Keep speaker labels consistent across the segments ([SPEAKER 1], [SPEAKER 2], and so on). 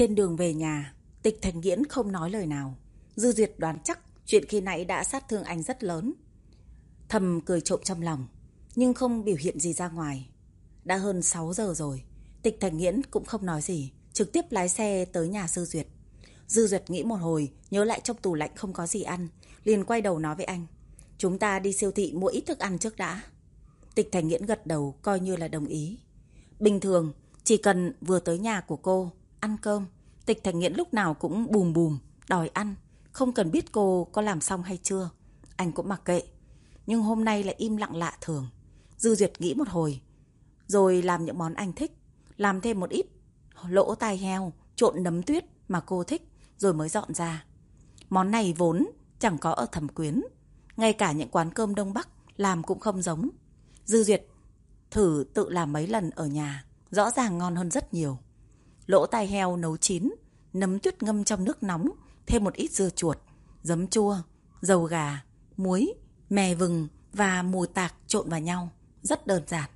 [SPEAKER 1] Trên đường về nhà, tịch thành nghiễn không nói lời nào. Dư Duyệt đoán chắc chuyện khi nãy đã sát thương anh rất lớn. Thầm cười trộm trong lòng, nhưng không biểu hiện gì ra ngoài. Đã hơn 6 giờ rồi, tịch thành nghiễn cũng không nói gì, trực tiếp lái xe tới nhà Dư Duyệt. Dư Duyệt nghĩ một hồi, nhớ lại trong tủ lạnh không có gì ăn, liền quay đầu nói với anh. Chúng ta đi siêu thị mua ít thức ăn trước đã. Tịch Thành Nghiễn gật đầu coi như là đồng ý. Bình thường, chỉ cần vừa tới nhà của cô, ăn cơm, Tịch Thành Nghiễn lúc nào cũng bùm bùm, đòi ăn. Không cần biết cô có làm xong hay chưa. Anh cũng mặc kệ. Nhưng hôm nay lại im lặng lạ thường. Dư Duyệt nghĩ một hồi. Rồi làm những món anh thích. Làm thêm một ít lỗ tai heo, trộn nấm tuyết mà cô thích. Rồi mới dọn ra. Món này vốn chẳng có ở thẩm quyến. Ngay cả những quán cơm Đông Bắc làm cũng không giống. Dư Duyệt thử tự làm mấy lần ở nhà, rõ ràng ngon hơn rất nhiều. Lỗ tai heo nấu chín, nấm tuyết ngâm trong nước nóng, thêm một ít dưa chuột, giấm chua, dầu gà, muối, mè vừng và mùi tạc trộn vào nhau. Rất đơn giản.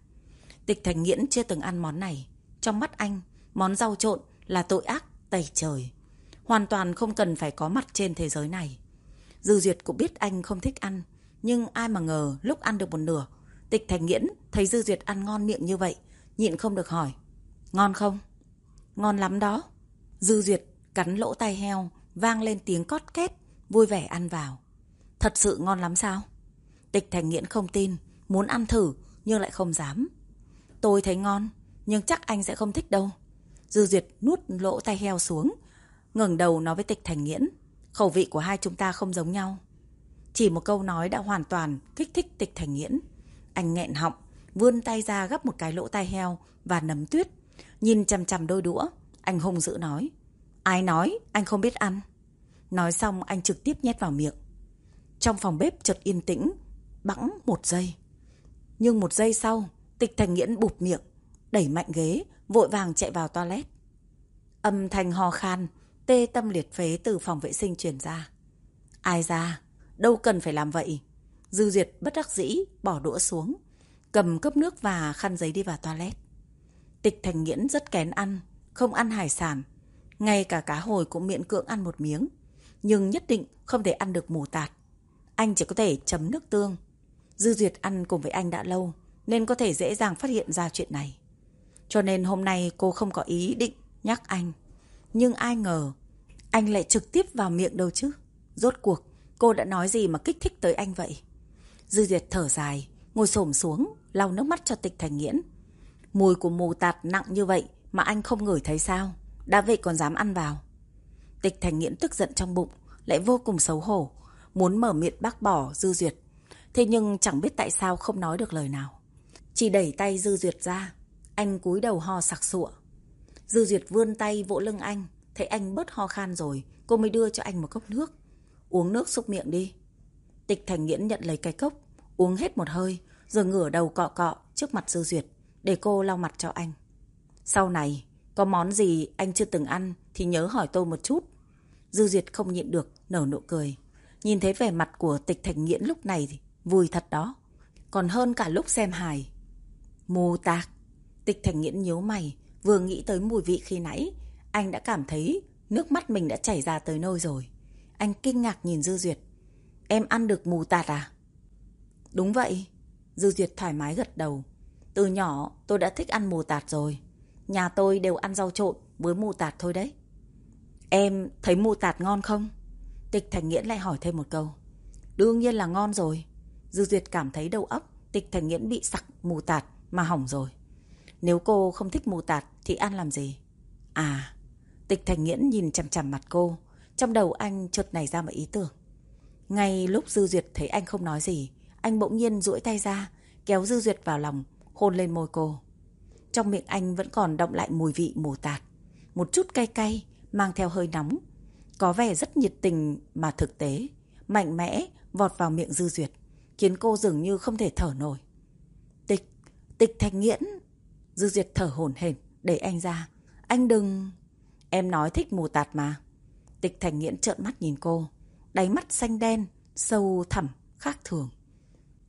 [SPEAKER 1] Tịch Thành Nghiễn chưa từng ăn món này. Trong mắt anh, món rau trộn là tội ác tẩy trời. Hoàn toàn không cần phải có mặt trên thế giới này. Dư Duyệt cũng biết anh không thích ăn, nhưng ai mà ngờ lúc ăn được một nửa, Tịch Thành Nghiễn thấy Dư Duyệt ăn ngon miệng như vậy, nhịn không được hỏi. Ngon không? Ngon lắm đó. Dư Duyệt cắn lỗ tai heo, vang lên tiếng cót két, vui vẻ ăn vào. Thật sự ngon lắm sao? Tịch Thành Nghiễn không tin, muốn ăn thử nhưng lại không dám. Tôi thấy ngon, nhưng chắc anh sẽ không thích đâu. Dư Duyệt nuốt lỗ tai heo xuống, ngẩng đầu nói với Tịch Thành Nghiễn. Khẩu vị của hai chúng ta không giống nhau. Chỉ một câu nói đã hoàn toàn kích thích Tịch Thành Nghiễn. Anh nghẹn họng, vươn tay ra gấp một cái lỗ tai heo và nấm tuyết. Nhìn chằm chằm đôi đũa, anh hung dữ nói. Ai nói anh không biết ăn? Nói xong anh trực tiếp nhét vào miệng. Trong phòng bếp chợt yên tĩnh, bẵng một giây. Nhưng một giây sau, tịch thành nghiễn bụp miệng, đẩy mạnh ghế, vội vàng chạy vào toilet. Âm thanh ho khan, tê tâm liệt phế từ phòng vệ sinh truyền ra. Ai ra, đâu cần phải làm vậy. Dư Duyệt bất đắc dĩ, bỏ đũa xuống, cầm cốc nước và khăn giấy đi vào toilet. Tịch Thành Nghiễn rất kén ăn, không ăn hải sản. Ngay cả cá hồi cũng miễn cưỡng ăn một miếng. Nhưng nhất định không thể ăn được mù tạt. Anh chỉ có thể chấm nước tương. Dư Duyệt ăn cùng với anh đã lâu, nên có thể dễ dàng phát hiện ra chuyện này. Cho nên hôm nay cô không có ý định nhắc anh. Nhưng ai ngờ, anh lại trực tiếp vào miệng đâu chứ. Rốt cuộc, cô đã nói gì mà kích thích tới anh vậy? Dư Duyệt thở dài, ngồi xổm xuống, lau nước mắt cho tịch thành nghiễn. Mùi của mù tạt nặng như vậy mà anh không ngửi thấy sao? Đã vậy còn dám ăn vào. Tịch thành nghiễn tức giận trong bụng, lại vô cùng xấu hổ, muốn mở miệng bác bỏ Dư Duyệt. Thế nhưng chẳng biết tại sao không nói được lời nào. Chỉ đẩy tay Dư Duyệt ra, anh cúi đầu ho sặc sụa. Dư Duyệt vươn tay vỗ lưng anh, thấy anh bớt ho khan rồi, cô mới đưa cho anh một cốc nước. Uống nước xúc miệng đi. Tịch Thành Nghiễn nhận lấy cái cốc, uống hết một hơi, rồi ngửa đầu cọ cọ trước mặt Dư Duyệt, để cô lau mặt cho anh. Sau này, có món gì anh chưa từng ăn thì nhớ hỏi tôi một chút. Dư Duyệt không nhịn được, nở nụ cười. Nhìn thấy vẻ mặt của Tịch Thành Nghiễn lúc này thì vui thật đó. Còn hơn cả lúc xem hài. Mù tạc. Tịch Thành Nghiễn nhíu mày, vừa nghĩ tới mùi vị khi nãy, anh đã cảm thấy nước mắt mình đã chảy ra tới nơi rồi. Anh kinh ngạc nhìn Dư Duyệt. Em ăn được mù tạt à? Đúng vậy. Dư Duyệt thoải mái gật đầu. Từ nhỏ tôi đã thích ăn mù tạt rồi. Nhà tôi đều ăn rau trộn với mù tạt thôi đấy. Em thấy mù tạt ngon không? Tịch Thành Nghiễn lại hỏi thêm một câu. Đương nhiên là ngon rồi. Dư Duyệt cảm thấy đầu óc Tịch Thành Nghiễn bị sặc mù tạt mà hỏng rồi. Nếu cô không thích mù tạt thì ăn làm gì? À, Tịch Thành Nghiễn nhìn chằm chằm mặt cô. Trong đầu anh chợt nảy ra một ý tưởng. Ngay lúc Dư Duyệt thấy anh không nói gì, anh bỗng nhiên duỗi tay ra, kéo Dư Duyệt vào lòng, hôn lên môi cô. Trong miệng anh vẫn còn động lại mùi vị mù tạt. Một chút cay cay, mang theo hơi nóng. Có vẻ rất nhiệt tình mà thực tế, mạnh mẽ vọt vào miệng Dư Duyệt, khiến cô dường như không thể thở nổi. Tịch, tịch thành nghiễn. Dư Duyệt thở hổn hển để anh ra. Anh đừng... Em nói thích mù tạt mà. Tịch thành nghiễn trợn mắt nhìn cô. Đáy mắt xanh đen, sâu thẳm, khác thường.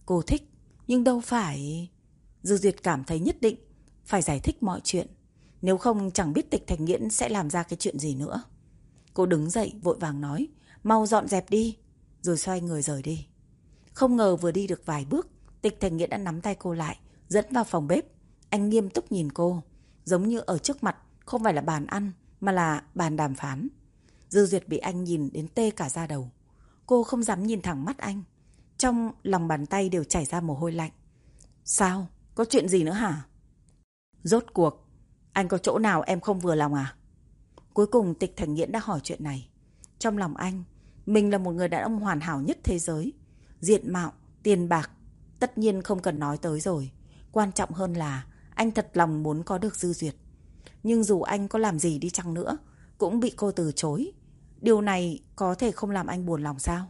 [SPEAKER 1] Cô thích, nhưng đâu phải... Dư Duyệt cảm thấy nhất định phải giải thích mọi chuyện. Nếu không chẳng biết tịch thành nghiễn sẽ làm ra cái chuyện gì nữa. Cô đứng dậy vội vàng nói, mau dọn dẹp đi, rồi xoay người rời đi. Không ngờ vừa đi được vài bước, tịch thành nghiễn đã nắm tay cô lại, dẫn vào phòng bếp. Anh nghiêm túc nhìn cô, giống như ở trước mặt không phải là bàn ăn, mà là bàn đàm phán. Dư Duyệt bị anh nhìn đến tê cả da đầu. Cô không dám nhìn thẳng mắt anh. Trong lòng bàn tay đều chảy ra mồ hôi lạnh. Sao? Có chuyện gì nữa hả? Rốt cuộc, anh có chỗ nào em không vừa lòng à? Cuối cùng tịch thành nghiễn đã hỏi chuyện này. Trong lòng anh, mình là một người đàn ông hoàn hảo nhất thế giới. Diện mạo, tiền bạc, tất nhiên không cần nói tới rồi. Quan trọng hơn là anh thật lòng muốn có được dư duyệt. Nhưng dù anh có làm gì đi chăng nữa, cũng bị cô từ chối. Điều này có thể không làm anh buồn lòng sao?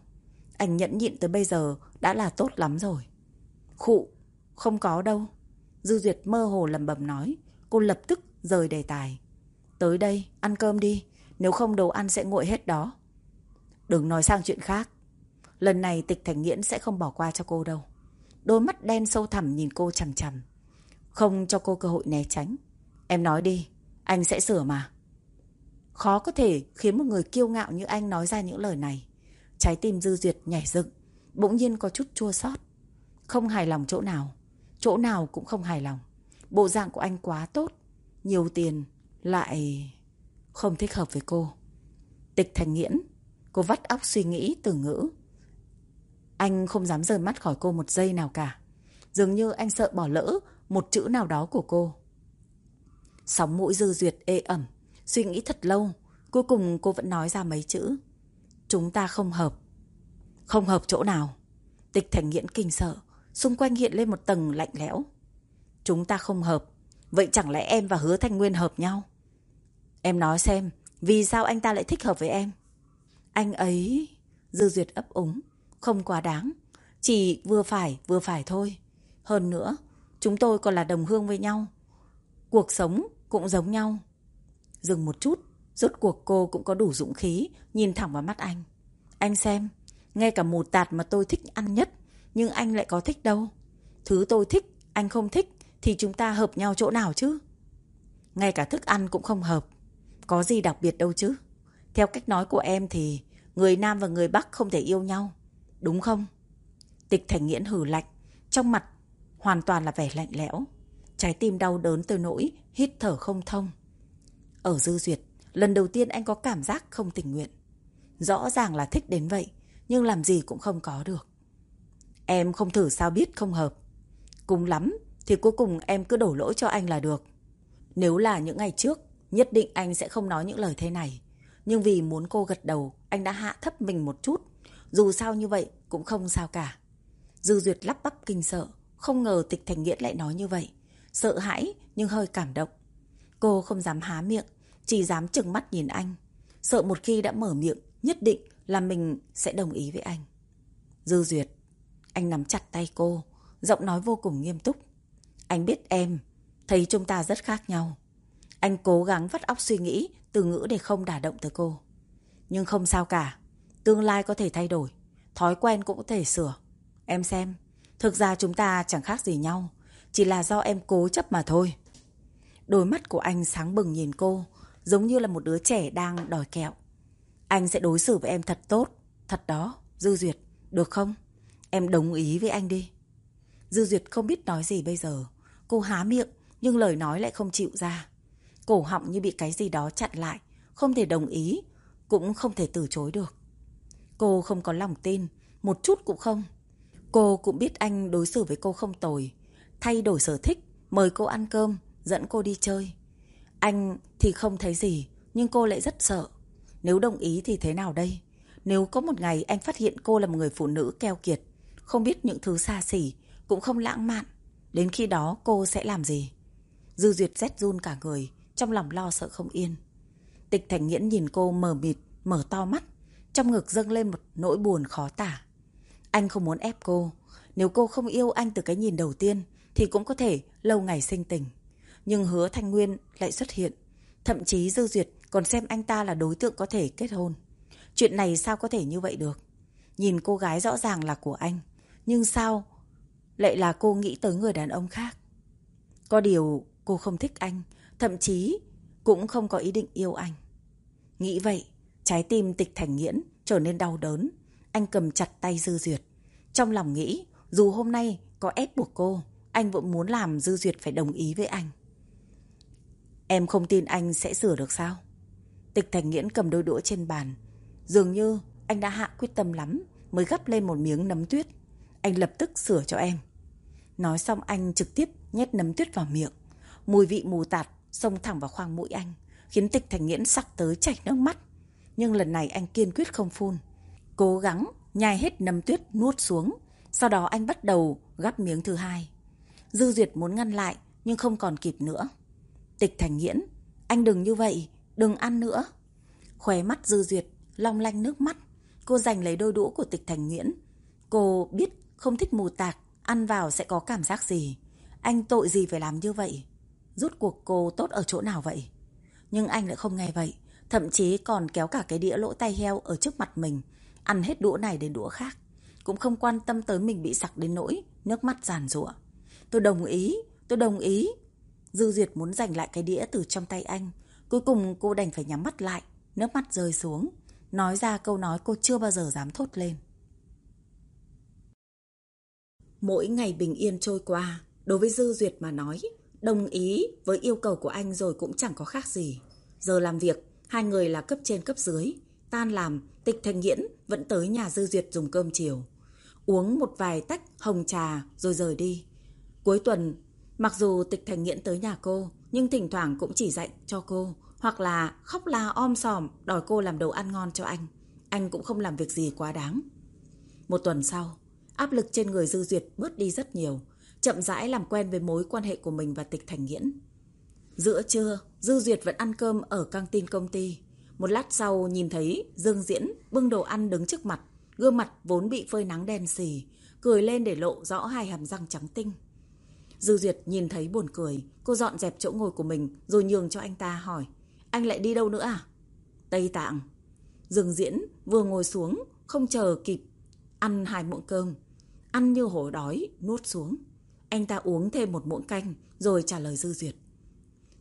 [SPEAKER 1] Anh nhẫn nhịn tới bây giờ đã là tốt lắm rồi. Khụ, không có đâu. Dư Duyệt mơ hồ lầm bầm nói. Cô lập tức rời đề tài. Tới đây, ăn cơm đi. Nếu không đồ ăn sẽ nguội hết đó. Đừng nói sang chuyện khác. Lần này tịch thành nghiễn sẽ không bỏ qua cho cô đâu. Đôi mắt đen sâu thẳm nhìn cô chằm chằm. Không cho cô cơ hội né tránh. Em nói đi, anh sẽ sửa mà. Khó có thể khiến một người kiêu ngạo như anh nói ra những lời này. Trái tim dư duyệt nhảy dựng, bỗng nhiên có chút chua xót Không hài lòng chỗ nào, chỗ nào cũng không hài lòng. Bộ dạng của anh quá tốt, nhiều tiền, lại không thích hợp với cô. Tịch thành nghiễn, cô vắt óc suy nghĩ từ ngữ. Anh không dám rời mắt khỏi cô một giây nào cả. Dường như anh sợ bỏ lỡ một chữ nào đó của cô. Sóng mũi dư duyệt ê ẩm, suy nghĩ thật lâu, cuối cùng cô vẫn nói ra mấy chữ. Chúng ta không hợp. Không hợp chỗ nào? Tịch thành nghiễn kinh sợ, xung quanh hiện lên một tầng lạnh lẽo. Chúng ta không hợp, vậy chẳng lẽ em và hứa thanh nguyên hợp nhau? Em nói xem, vì sao anh ta lại thích hợp với em? Anh ấy... Dư duyệt ấp úng, không quá đáng, chỉ vừa phải vừa phải thôi. Hơn nữa, chúng tôi còn là đồng hương với nhau. Cuộc sống cũng giống nhau. Dừng một chút, rốt cuộc cô cũng có đủ dũng khí nhìn thẳng vào mắt anh. Anh xem, ngay cả mù tạt mà tôi thích ăn nhất, nhưng anh lại có thích đâu. Thứ tôi thích, anh không thích, thì chúng ta hợp nhau chỗ nào chứ? Ngay cả thức ăn cũng không hợp. Có gì đặc biệt đâu chứ? Theo cách nói của em thì người Nam và người Bắc không thể yêu nhau. Đúng không? Tịch Thành Nghiễn hử lạnh, trong mặt hoàn toàn là vẻ lạnh lẽo. Trái tim đau đớn tới nỗi hít thở không thông. Ở Dư Duyệt, lần đầu tiên anh có cảm giác không tình nguyện. Rõ ràng là thích đến vậy, nhưng làm gì cũng không có được. Em không thử sao biết không hợp. Cùng lắm, thì cuối cùng em cứ đổ lỗi cho anh là được. Nếu là những ngày trước, nhất định anh sẽ không nói những lời thế này. Nhưng vì muốn cô gật đầu, anh đã hạ thấp mình một chút. Dù sao như vậy, cũng không sao cả. Dư Duyệt lắp bắp kinh sợ, không ngờ tịch thành nghĩa lại nói như vậy. Sợ hãi, nhưng hơi cảm động. Cô không dám há miệng, chỉ dám chừng mắt nhìn anh. Sợ một khi đã mở miệng, nhất định là mình sẽ đồng ý với anh. Dư Duyệt, anh nắm chặt tay cô, giọng nói vô cùng nghiêm túc. Anh biết em, thấy chúng ta rất khác nhau. Anh cố gắng vắt óc suy nghĩ từ ngữ để không đả động tới cô. Nhưng không sao cả, tương lai có thể thay đổi, thói quen cũng có thể sửa. Em xem, thực ra chúng ta chẳng khác gì nhau, chỉ là do em cố chấp mà thôi. Đôi mắt của anh sáng bừng nhìn cô, giống như là một đứa trẻ đang đòi kẹo. Anh sẽ đối xử với em thật tốt, thật đó, Dư Duyệt, được không? Em đồng ý với anh đi. Dư Duyệt không biết nói gì bây giờ. Cô há miệng, nhưng lời nói lại không chịu ra. Cổ họng như bị cái gì đó chặn lại, không thể đồng ý, cũng không thể từ chối được. Cô không có lòng tin, một chút cũng không. Cô cũng biết anh đối xử với cô không tồi, thay đổi sở thích, mời cô ăn cơm, dẫn cô đi chơi. Anh thì không thấy gì, nhưng cô lại rất sợ. Nếu đồng ý thì thế nào đây? Nếu có một ngày anh phát hiện cô là một người phụ nữ keo kiệt, không biết những thứ xa xỉ, cũng không lãng mạn, đến khi đó cô sẽ làm gì? Dư Duyệt rét run cả người, trong lòng lo sợ không yên. Tịch Thành Nghiễn nhìn cô mờ mịt, mở to mắt, trong ngực dâng lên một nỗi buồn khó tả. Anh không muốn ép cô, nếu cô không yêu anh từ cái nhìn đầu tiên thì cũng có thể lâu ngày sinh tình. Nhưng hứa Thanh Nguyên lại xuất hiện, thậm chí Dư Duyệt còn xem anh ta là đối tượng có thể kết hôn. Chuyện này sao có thể như vậy được? Nhìn cô gái rõ ràng là của anh, nhưng sao lại là cô nghĩ tới người đàn ông khác? Có điều cô không thích anh, thậm chí cũng không có ý định yêu anh. Nghĩ vậy, trái tim tịch thành nghiễn trở nên đau đớn. Anh cầm chặt tay Dư Duyệt. Trong lòng nghĩ, dù hôm nay có ép buộc cô, anh vẫn muốn làm Dư Duyệt phải đồng ý với anh. Em không tin anh sẽ sửa được sao? Tịch Thành Nghiễn cầm đôi đũa trên bàn. Dường như anh đã hạ quyết tâm lắm mới gắp lên một miếng nấm tuyết. Anh lập tức sửa cho em. Nói xong anh trực tiếp nhét nấm tuyết vào miệng. Mùi vị mù tạt xông thẳng vào khoang mũi anh, khiến Tịch Thành Nghiễn sắc tới chảy nước mắt. Nhưng lần này anh kiên quyết không phun. Cố gắng nhai hết nấm tuyết nuốt xuống. Sau đó anh bắt đầu gắp miếng thứ hai. Dư Duyệt muốn ngăn lại nhưng không còn kịp nữa. Tịch Thành Nghiễn, anh đừng như vậy, đừng ăn nữa. Khóe mắt Dư Duyệt, long lanh nước mắt. Cô giành lấy đôi đũa của Tịch Thành Nghiễn. Cô biết không thích mù tạc, ăn vào sẽ có cảm giác gì. Anh tội gì phải làm như vậy? Rút cuộc cô tốt ở chỗ nào vậy? Nhưng anh lại không nghe vậy. Thậm chí còn kéo cả cái đĩa lỗ tay heo ở trước mặt mình. Ăn hết đũa này đến đũa khác. Cũng không quan tâm tới mình bị sặc đến nỗi, nước mắt giàn rụa. Tôi đồng ý, tôi đồng ý. Dư Duyệt muốn giành lại cái đĩa từ trong tay anh. Cuối cùng cô đành phải nhắm mắt lại, nước mắt rơi xuống. Nói ra câu nói cô chưa bao giờ dám thốt lên. Mỗi ngày bình yên trôi qua, đối với Dư Duyệt mà nói, đồng ý với yêu cầu của anh rồi cũng chẳng có khác gì. Giờ làm việc, hai người là cấp trên cấp dưới. Tan làm, tịch thành nghiễn vẫn tới nhà Dư Duyệt dùng cơm chiều. Uống một vài tách hồng trà rồi rời đi. Cuối tuần, mặc dù tịch thành nghiễn tới nhà cô, nhưng thỉnh thoảng cũng chỉ dạy cho cô, hoặc là khóc la om sòm đòi cô làm đồ ăn ngon cho anh. Anh cũng không làm việc gì quá đáng. Một tuần sau, áp lực trên người Dư Duyệt bớt đi rất nhiều, chậm rãi làm quen với mối quan hệ của mình và tịch thành nghiễn. Giữa trưa, Dư Duyệt vẫn ăn cơm ở căng tin công ty. Một lát sau nhìn thấy Dương Diễn bưng đồ ăn đứng trước mặt, gương mặt vốn bị phơi nắng đen xì, cười lên để lộ rõ hai hàm răng trắng tinh. Dư Duyệt nhìn thấy buồn cười, cô dọn dẹp chỗ ngồi của mình rồi nhường cho anh ta hỏi. Anh lại đi đâu nữa à? Tây Tạng. Dương Diễn vừa ngồi xuống, không chờ kịp, ăn hai muỗng cơm. Ăn như hổ đói, nuốt xuống. Anh ta uống thêm một muỗng canh, rồi trả lời Dư Duyệt.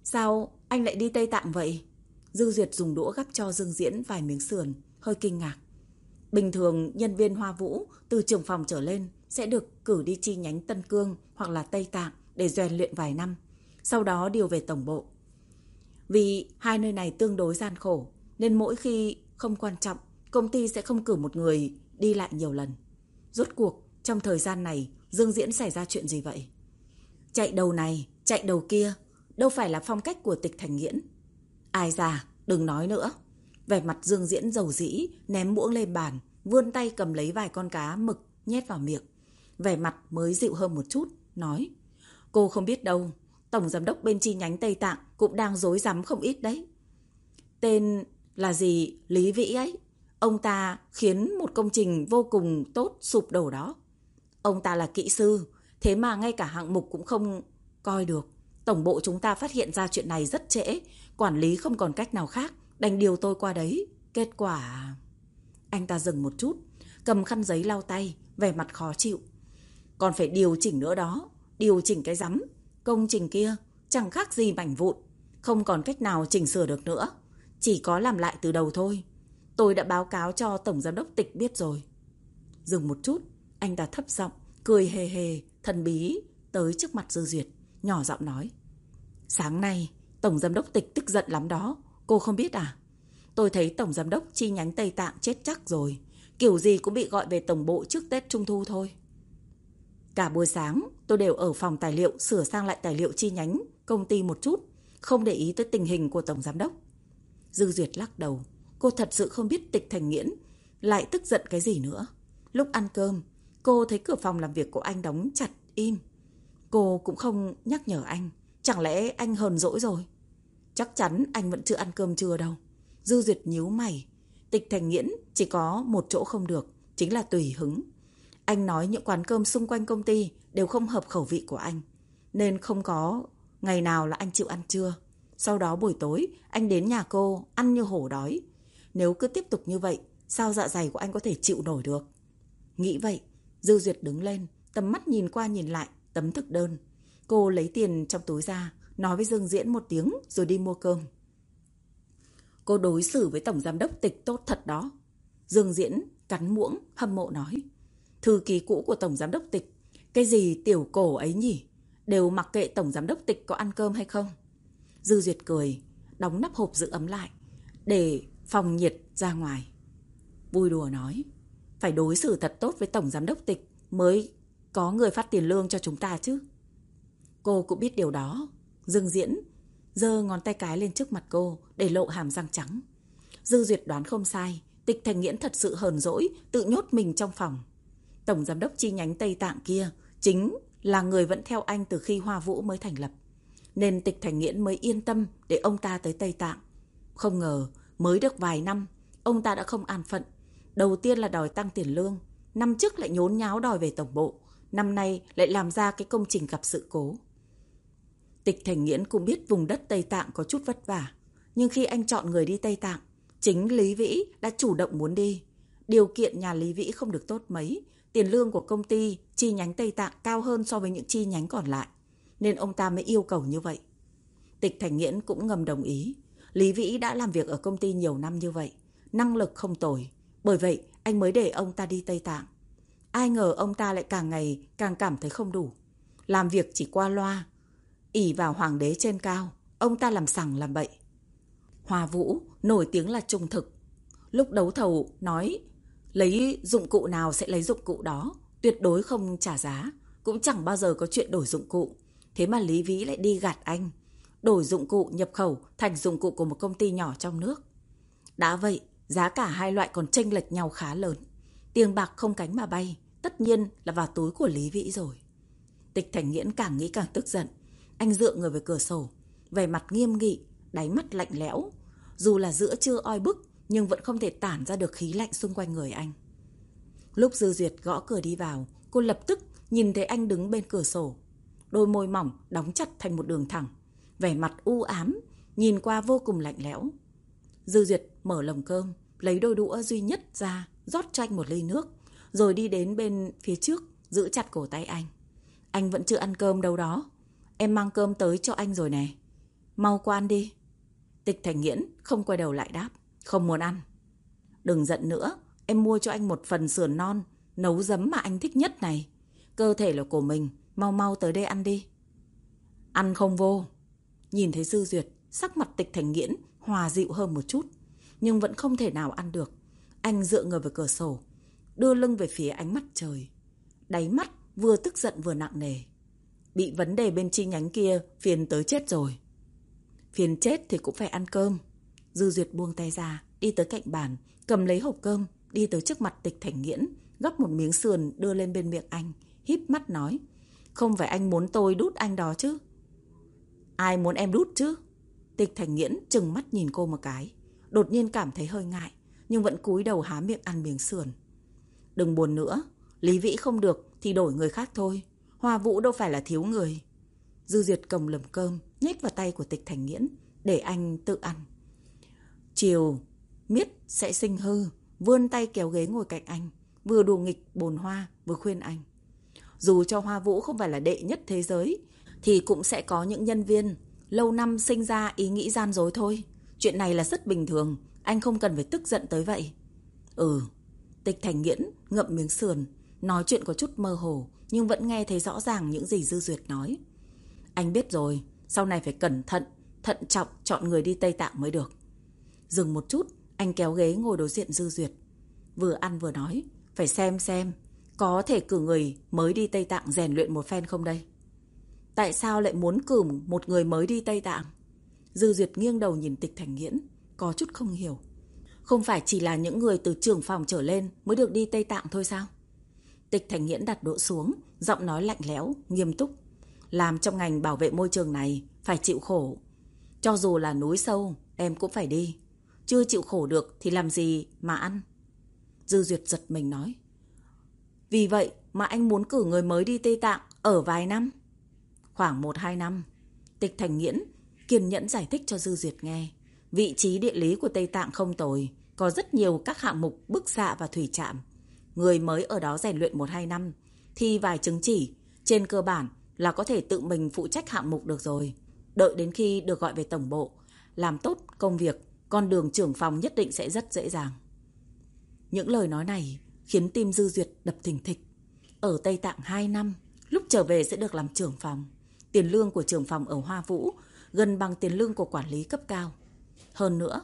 [SPEAKER 1] Sao anh lại đi Tây Tạng vậy? Dư Duyệt dùng đũa gắp cho Dương Diễn vài miếng sườn, hơi kinh ngạc. Bình thường, nhân viên Hoa Vũ từ trường phòng trở lên sẽ được cử đi chi nhánh Tân Cương hoặc là Tây Tạng để rèn luyện vài năm, sau đó điều về tổng bộ. Vì hai nơi này tương đối gian khổ, nên mỗi khi không quan trọng, công ty sẽ không cử một người đi lại nhiều lần. Rốt cuộc, trong thời gian này, Dương Diễn xảy ra chuyện gì vậy? Chạy đầu này, chạy đầu kia, đâu phải là phong cách của tịch thành nghiễn. Ai già, đừng nói nữa. Vẻ mặt Dương Diễn dầu dĩ, ném muỗng lên bàn, vươn tay cầm lấy vài con cá mực, nhét vào miệng. Vẻ mặt mới dịu hơn một chút, nói. Cô không biết đâu, Tổng Giám đốc bên chi nhánh Tây Tạng cũng đang dối rắm không ít đấy. Tên là gì Lý Vĩ ấy? Ông ta khiến một công trình vô cùng tốt sụp đổ đó. Ông ta là kỹ sư, thế mà ngay cả hạng mục cũng không coi được. Tổng bộ chúng ta phát hiện ra chuyện này rất trễ, quản lý không còn cách nào khác, đành điều tôi qua đấy. Kết quả... Anh ta dừng một chút, cầm khăn giấy lau tay, vẻ mặt khó chịu. Còn phải điều chỉnh nữa đó, điều chỉnh cái rắm. Công trình kia chẳng khác gì mảnh vụn, không còn cách nào chỉnh sửa được nữa. Chỉ có làm lại từ đầu thôi. Tôi đã báo cáo cho Tổng Giám đốc Tịch biết rồi. Dừng một chút, anh ta thấp giọng, cười hề hề, thần bí, tới trước mặt Dư Duyệt, nhỏ giọng nói. Sáng nay, Tổng Giám đốc Tịch tức giận lắm đó, cô không biết à? Tôi thấy Tổng Giám đốc chi nhánh Tây Tạng chết chắc rồi, kiểu gì cũng bị gọi về Tổng bộ trước Tết Trung Thu thôi. Cả buổi sáng, tôi đều ở phòng tài liệu sửa sang lại tài liệu chi nhánh công ty một chút, không để ý tới tình hình của Tổng Giám đốc. Dư Duyệt lắc đầu, cô thật sự không biết tịch thành nghiễn, lại tức giận cái gì nữa. Lúc ăn cơm, cô thấy cửa phòng làm việc của anh đóng chặt, im. Cô cũng không nhắc nhở anh, chẳng lẽ anh hờn dỗi rồi? Chắc chắn anh vẫn chưa ăn cơm trưa đâu. Dư Duyệt nhíu mày, tịch thành nghiễn chỉ có một chỗ không được, chính là tùy hứng. Anh nói những quán cơm xung quanh công ty đều không hợp khẩu vị của anh, nên không có ngày nào là anh chịu ăn trưa. Sau đó buổi tối, anh đến nhà cô, ăn như hổ đói. Nếu cứ tiếp tục như vậy, sao dạ dày của anh có thể chịu nổi được? Nghĩ vậy, Dư Duyệt đứng lên, tầm mắt nhìn qua nhìn lại, tấm thực đơn. Cô lấy tiền trong túi ra, nói với Dương Diễn một tiếng rồi đi mua cơm. Cô đối xử với Tổng Giám đốc tịch tốt thật đó. Dương Diễn cắn muỗng, hâm mộ nói. Thư ký cũ của Tổng Giám đốc tịch, cái gì tiểu cổ ấy nhỉ? Đều mặc kệ Tổng Giám đốc tịch có ăn cơm hay không? Dư Duyệt cười, đóng nắp hộp giữ ấm lại, để phòng nhiệt ra ngoài. Vui đùa nói, phải đối xử thật tốt với Tổng Giám đốc tịch mới có người phát tiền lương cho chúng ta chứ. Cô cũng biết điều đó. Dương Diễn giơ ngón tay cái lên trước mặt cô để lộ hàm răng trắng. Dư Duyệt đoán không sai, Tịch Thành Nghiễn thật sự hờn dỗi, tự nhốt mình trong phòng. Tổng giám đốc chi nhánh Tây Tạng kia chính là người vẫn theo anh từ khi Hoa Vũ mới thành lập. Nên Tịch Thành Nghiễn mới yên tâm để ông ta tới Tây Tạng. Không ngờ, mới được vài năm, ông ta đã không an phận. Đầu tiên là đòi tăng tiền lương, năm trước lại nhốn nháo đòi về tổng bộ, năm nay lại làm ra cái công trình gặp sự cố. Tịch Thành Nghiễn cũng biết vùng đất Tây Tạng có chút vất vả, nhưng khi anh chọn người đi Tây Tạng, chính Lý Vĩ đã chủ động muốn đi. Điều kiện nhà Lý Vĩ không được tốt mấy, tiền lương của công ty chi nhánh Tây Tạng cao hơn so với những chi nhánh còn lại, nên ông ta mới yêu cầu như vậy. Tịch Thành Nghiễn cũng ngầm đồng ý. Lý Vĩ đã làm việc ở công ty nhiều năm như vậy, năng lực không tồi, bởi vậy anh mới để ông ta đi Tây Tạng. Ai ngờ ông ta lại càng ngày càng cảm thấy không đủ. Làm việc chỉ qua loa, ỉ vào hoàng đế trên cao, ông ta làm sằng làm bậy. Hòa Vũ nổi tiếng là trung thực. Lúc đấu thầu nói lấy dụng cụ nào sẽ lấy dụng cụ đó, tuyệt đối không trả giá, cũng chẳng bao giờ có chuyện đổi dụng cụ. Thế mà Lý Vĩ lại đi gạt anh, đổi dụng cụ nhập khẩu thành dụng cụ của một công ty nhỏ trong nước. Đã vậy, giá cả hai loại còn chênh lệch nhau khá lớn. Tiền bạc không cánh mà bay, tất nhiên là vào túi của Lý Vĩ rồi. Tịch Thành Nghiễn càng nghĩ càng tức giận. Anh dựa người về cửa sổ, vẻ mặt nghiêm nghị, đáy mắt lạnh lẽo. Dù là giữa trưa oi bức, nhưng vẫn không thể tản ra được khí lạnh xung quanh người anh. Lúc Dư Duyệt gõ cửa đi vào, cô lập tức nhìn thấy anh đứng bên cửa sổ. Đôi môi mỏng đóng chặt thành một đường thẳng, vẻ mặt u ám, nhìn qua vô cùng lạnh lẽo. Dư Duyệt mở lồng cơm, lấy đôi đũa duy nhất ra, rót cho anh một ly nước, rồi đi đến bên phía trước, giữ chặt cổ tay anh. Anh vẫn chưa ăn cơm đâu đó. Em mang cơm tới cho anh rồi nè. Mau qua ăn đi. Tịch Thành Nghiễn không quay đầu lại đáp. Không muốn ăn. Đừng giận nữa. Em mua cho anh một phần sườn non, nấu giấm mà anh thích nhất này. Cơ thể là của mình. Mau mau tới đây ăn đi. Ăn không vô. Nhìn thấy Dư Duyệt, sắc mặt Tịch Thành Nghiễn hòa dịu hơn một chút. Nhưng vẫn không thể nào ăn được. Anh dựa người về cửa sổ, đưa lưng về phía ánh mắt trời. Đáy mắt vừa tức giận vừa nặng nề. Bị vấn đề bên chi nhánh kia phiền tới chết rồi. Phiền chết thì cũng phải ăn cơm. Dư Duyệt buông tay ra, đi tới cạnh bàn, cầm lấy hộp cơm, đi tới trước mặt tịch thành nghiễn, gấp một miếng sườn đưa lên bên miệng anh, híp mắt nói. Không phải anh muốn tôi đút anh đó chứ? Ai muốn em đút chứ? Tịch thành nghiễn chừng mắt nhìn cô một cái, đột nhiên cảm thấy hơi ngại, nhưng vẫn cúi đầu há miệng ăn miếng sườn. Đừng buồn nữa, Lý Vĩ không được thì đổi người khác thôi. Hoa Vũ đâu phải là thiếu người. Dư Duyệt cầm lầm cơm, nhét vào tay của tịch thành nghiễn, để anh tự ăn. Chiều, miết sẽ sinh hư, vươn tay kéo ghế ngồi cạnh anh, vừa đùa nghịch bồn hoa, vừa khuyên anh. Dù cho Hoa Vũ không phải là đệ nhất thế giới, thì cũng sẽ có những nhân viên lâu năm sinh ra ý nghĩ gian dối thôi. Chuyện này là rất bình thường, anh không cần phải tức giận tới vậy. Ừ, tịch thành nghiễn ngậm miếng sườn, nói chuyện có chút mơ hồ, nhưng vẫn nghe thấy rõ ràng những gì Dư Duyệt nói. Anh biết rồi, sau này phải cẩn thận, thận trọng chọn người đi Tây Tạng mới được. Dừng một chút, anh kéo ghế ngồi đối diện Dư Duyệt. Vừa ăn vừa nói, phải xem xem, có thể cử người mới đi Tây Tạng rèn luyện một phen không đây? Tại sao lại muốn cử một người mới đi Tây Tạng? Dư Duyệt nghiêng đầu nhìn tịch thành nghiễn, có chút không hiểu. Không phải chỉ là những người từ trường phòng trở lên mới được đi Tây Tạng thôi sao? Tịch Thành Nghiễn đặt đỗ xuống, giọng nói lạnh lẽo, nghiêm túc. Làm trong ngành bảo vệ môi trường này, phải chịu khổ. Cho dù là núi sâu, em cũng phải đi. Chưa chịu khổ được thì làm gì mà ăn? Dư Duyệt giật mình nói. Vì vậy mà anh muốn cử người mới đi Tây Tạng ở vài năm? Khoảng 1-2 năm. Tịch Thành Nghiễn kiên nhẫn giải thích cho Dư Duyệt nghe. Vị trí địa lý của Tây Tạng không tồi, có rất nhiều các hạng mục bức xạ và thủy trạm người mới ở đó rèn luyện 1-2 năm, thi vài chứng chỉ, trên cơ bản là có thể tự mình phụ trách hạng mục được rồi. đợi đến khi được gọi về tổng bộ, làm tốt công việc, con đường trưởng phòng nhất định sẽ rất dễ dàng. Những lời nói này khiến tim Dư Duyệt đập thình thịch. Ở Tây Tạng 2 năm, lúc trở về sẽ được làm trưởng phòng. Tiền lương của trưởng phòng ở Hoa Vũ gần bằng tiền lương của quản lý cấp cao. Hơn nữa,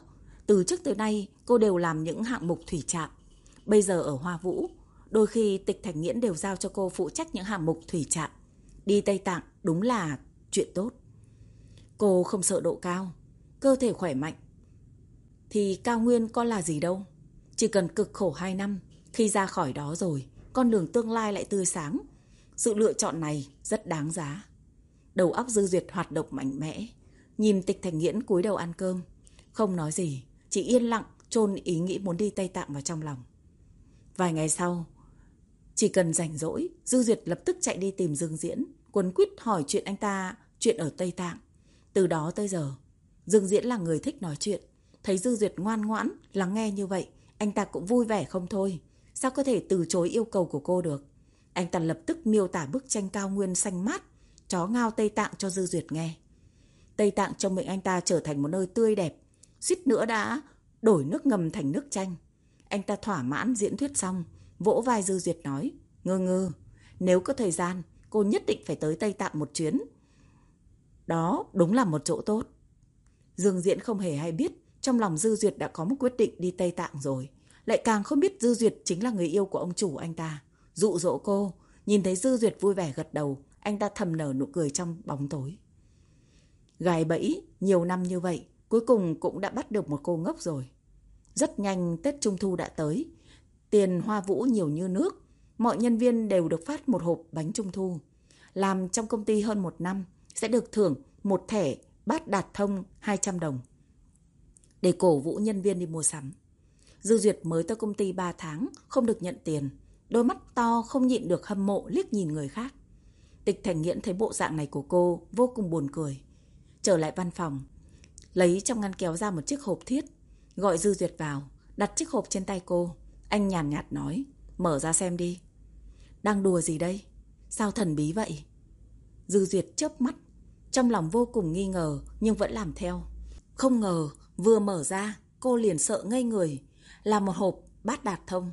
[SPEAKER 1] từ trước tới nay cô đều làm những hạng mục thủy trạm. Bây giờ ở Hoa Vũ, đôi khi tịch thành nghiễn đều giao cho cô phụ trách những hạng mục thủy trạm. Đi Tây Tạng đúng là chuyện tốt. Cô không sợ độ cao, cơ thể khỏe mạnh. Thì cao nguyên có là gì đâu. Chỉ cần cực khổ 2 năm, khi ra khỏi đó rồi, con đường tương lai lại tươi sáng. Sự lựa chọn này rất đáng giá. Đầu óc dư duyệt hoạt động mạnh mẽ. Nhìn tịch thành nghiễn cúi đầu ăn cơm. Không nói gì, chỉ yên lặng chôn ý nghĩ muốn đi Tây Tạng vào trong lòng. Vài ngày sau, chỉ cần rảnh rỗi, Dư Duyệt lập tức chạy đi tìm Dương Diễn, quấn quýt hỏi chuyện anh ta, chuyện ở Tây Tạng. Từ đó tới giờ, Dương Diễn là người thích nói chuyện. Thấy Dư Duyệt ngoan ngoãn, lắng nghe như vậy, anh ta cũng vui vẻ không thôi. Sao có thể từ chối yêu cầu của cô được? Anh ta lập tức miêu tả bức tranh cao nguyên xanh mát, chó ngao Tây Tạng cho Dư Duyệt nghe. Tây Tạng trong miệng anh ta trở thành một nơi tươi đẹp, suýt nữa đã đổi nước ngầm thành nước chanh. Anh ta thỏa mãn diễn thuyết xong, vỗ vai Dư Duyệt nói, ngơ ngơ, nếu có thời gian, cô nhất định phải tới Tây Tạng một chuyến. Đó đúng là một chỗ tốt. Dương Diễn không hề hay biết, trong lòng Dư Duyệt đã có một quyết định đi Tây Tạng rồi. Lại càng không biết Dư Duyệt chính là người yêu của ông chủ anh ta. Dụ dỗ cô, nhìn thấy Dư Duyệt vui vẻ gật đầu, anh ta thầm nở nụ cười trong bóng tối. Gài bẫy, nhiều năm như vậy, cuối cùng cũng đã bắt được một cô ngốc rồi. Rất nhanh Tết Trung Thu đã tới. Tiền hoa vũ nhiều như nước. Mọi nhân viên đều được phát một hộp bánh Trung Thu. Làm trong công ty hơn một năm sẽ được thưởng một thẻ bát đạt thông 200 đồng. Để cổ vũ nhân viên đi mua sắm. Dư Duyệt mới tới công ty 3 tháng, không được nhận tiền. Đôi mắt to không nhịn được hâm mộ liếc nhìn người khác. Tịch Thành Nghiễn thấy bộ dạng này của cô vô cùng buồn cười. Trở lại văn phòng, lấy trong ngăn kéo ra một chiếc hộp thiết, gọi Dư Duyệt vào, đặt chiếc hộp trên tay cô. Anh nhàn nhạt nói, mở ra xem đi. Đang đùa gì đây? Sao thần bí vậy? Dư Duyệt chớp mắt, trong lòng vô cùng nghi ngờ nhưng vẫn làm theo. Không ngờ, vừa mở ra, cô liền sợ ngây người, là một hộp bát đạt thông.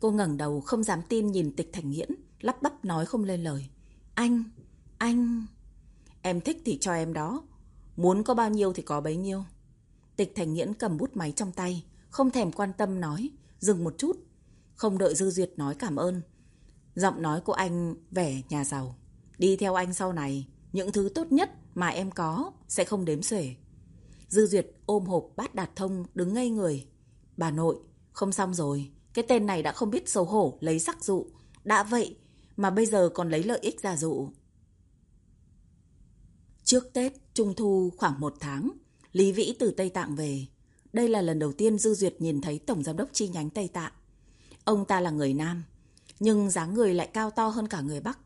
[SPEAKER 1] Cô ngẩng đầu không dám tin nhìn tịch thành nghiễn, lắp bắp nói không lên lời. Anh, anh... Em thích thì cho em đó, muốn có bao nhiêu thì có bấy nhiêu. Tịch thành nghiễn cầm bút máy trong tay, không thèm quan tâm nói, dừng một chút. Không đợi Dư Duyệt nói cảm ơn. Giọng nói của anh vẻ nhà giàu. Đi theo anh sau này, những thứ tốt nhất mà em có sẽ không đếm xuể. Dư Duyệt ôm hộp bát đạt thông đứng ngây người. Bà nội, không xong rồi, cái tên này đã không biết xấu hổ lấy sắc dụ. Đã vậy mà bây giờ còn lấy lợi ích ra dụ. Trước Tết, Trung Thu khoảng một tháng, Lý Vĩ từ Tây Tạng về. Đây là lần đầu tiên Dư Duyệt nhìn thấy Tổng Giám đốc chi nhánh Tây Tạng. Ông ta là người Nam, nhưng dáng người lại cao to hơn cả người Bắc.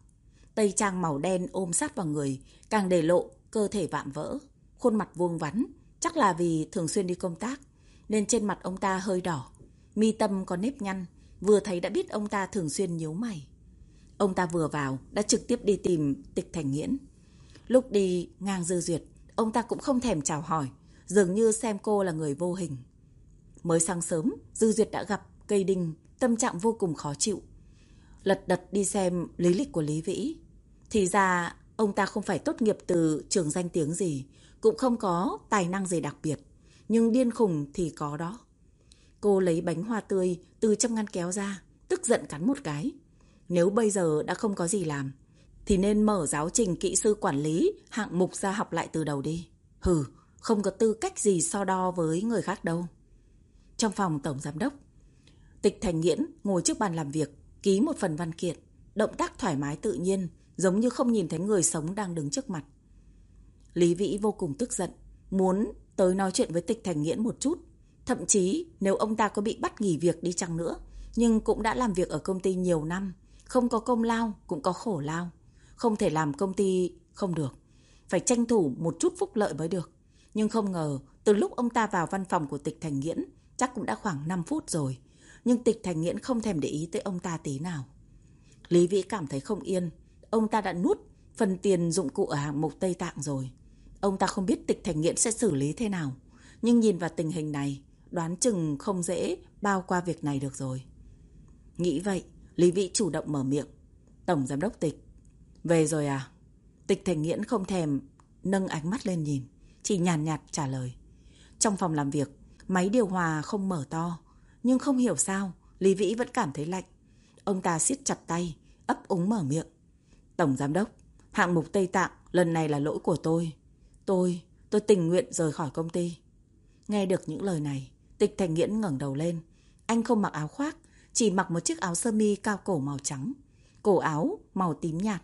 [SPEAKER 1] Tây trang màu đen ôm sát vào người, càng để lộ cơ thể vạm vỡ, khuôn mặt vuông vắn, chắc là vì thường xuyên đi công tác, nên trên mặt ông ta hơi đỏ, mi tâm có nếp nhăn, vừa thấy đã biết ông ta thường xuyên nhíu mày. Ông ta vừa vào đã trực tiếp đi tìm Tịch Thành Nghiễn. Lúc đi ngang dư duyệt, ông ta cũng không thèm chào hỏi, dường như xem cô là người vô hình. Mới sáng sớm, Dư Duyệt đã gặp cây đinh, tâm trạng vô cùng khó chịu. Lật đật đi xem lý lịch của Lý Vĩ. Thì ra, ông ta không phải tốt nghiệp từ trường danh tiếng gì, cũng không có tài năng gì đặc biệt. Nhưng điên khùng thì có đó. Cô lấy bánh hoa tươi từ trong ngăn kéo ra, tức giận cắn một cái. Nếu bây giờ đã không có gì làm, thì nên mở giáo trình kỹ sư quản lý hạng mục ra học lại từ đầu đi. Hừ, không có tư cách gì so đo với người khác đâu. Trong phòng tổng giám đốc, Tịch Thành Nghiễn ngồi trước bàn làm việc, ký một phần văn kiện, động tác thoải mái tự nhiên, giống như không nhìn thấy người sống đang đứng trước mặt. Lý Vĩ vô cùng tức giận, muốn tới nói chuyện với Tịch Thành Nghiễn một chút. Thậm chí nếu ông ta có bị bắt nghỉ việc đi chăng nữa, nhưng cũng đã làm việc ở công ty nhiều năm, không có công lao cũng có khổ lao. Không thể làm công ty không được, phải tranh thủ một chút phúc lợi mới được. Nhưng không ngờ, từ lúc ông ta vào văn phòng của Tịch Thành Nghiễn, chắc cũng đã khoảng 5 phút rồi. Nhưng Tịch Thành Nghiễn không thèm để ý tới ông ta tí nào. Lý Vĩ cảm thấy không yên. Ông ta đã nuốt phần tiền dụng cụ ở hạng mục Tây Tạng rồi. Ông ta không biết tịch thành nghiễn sẽ xử lý thế nào. Nhưng nhìn vào tình hình này, đoán chừng không dễ bao qua việc này được rồi. Nghĩ vậy, Lý Vĩ chủ động mở miệng. Tổng giám đốc tịch. Về rồi à? Tịch thành nghiễn không thèm nâng ánh mắt lên nhìn. Chỉ nhàn nhạt, nhạt trả lời. Trong phòng làm việc, máy điều hòa không mở to. Nhưng không hiểu sao, Lý Vĩ vẫn cảm thấy lạnh. Ông ta siết chặt tay, ấp úng mở miệng. Tổng giám đốc, hạng mục Tây Tạng lần này là lỗi của tôi. Tôi, tôi tình nguyện rời khỏi công ty. Nghe được những lời này, tịch thành nghiễn ngẩng đầu lên. Anh không mặc áo khoác, chỉ mặc một chiếc áo sơ mi cao cổ màu trắng. Cổ áo màu tím nhạt.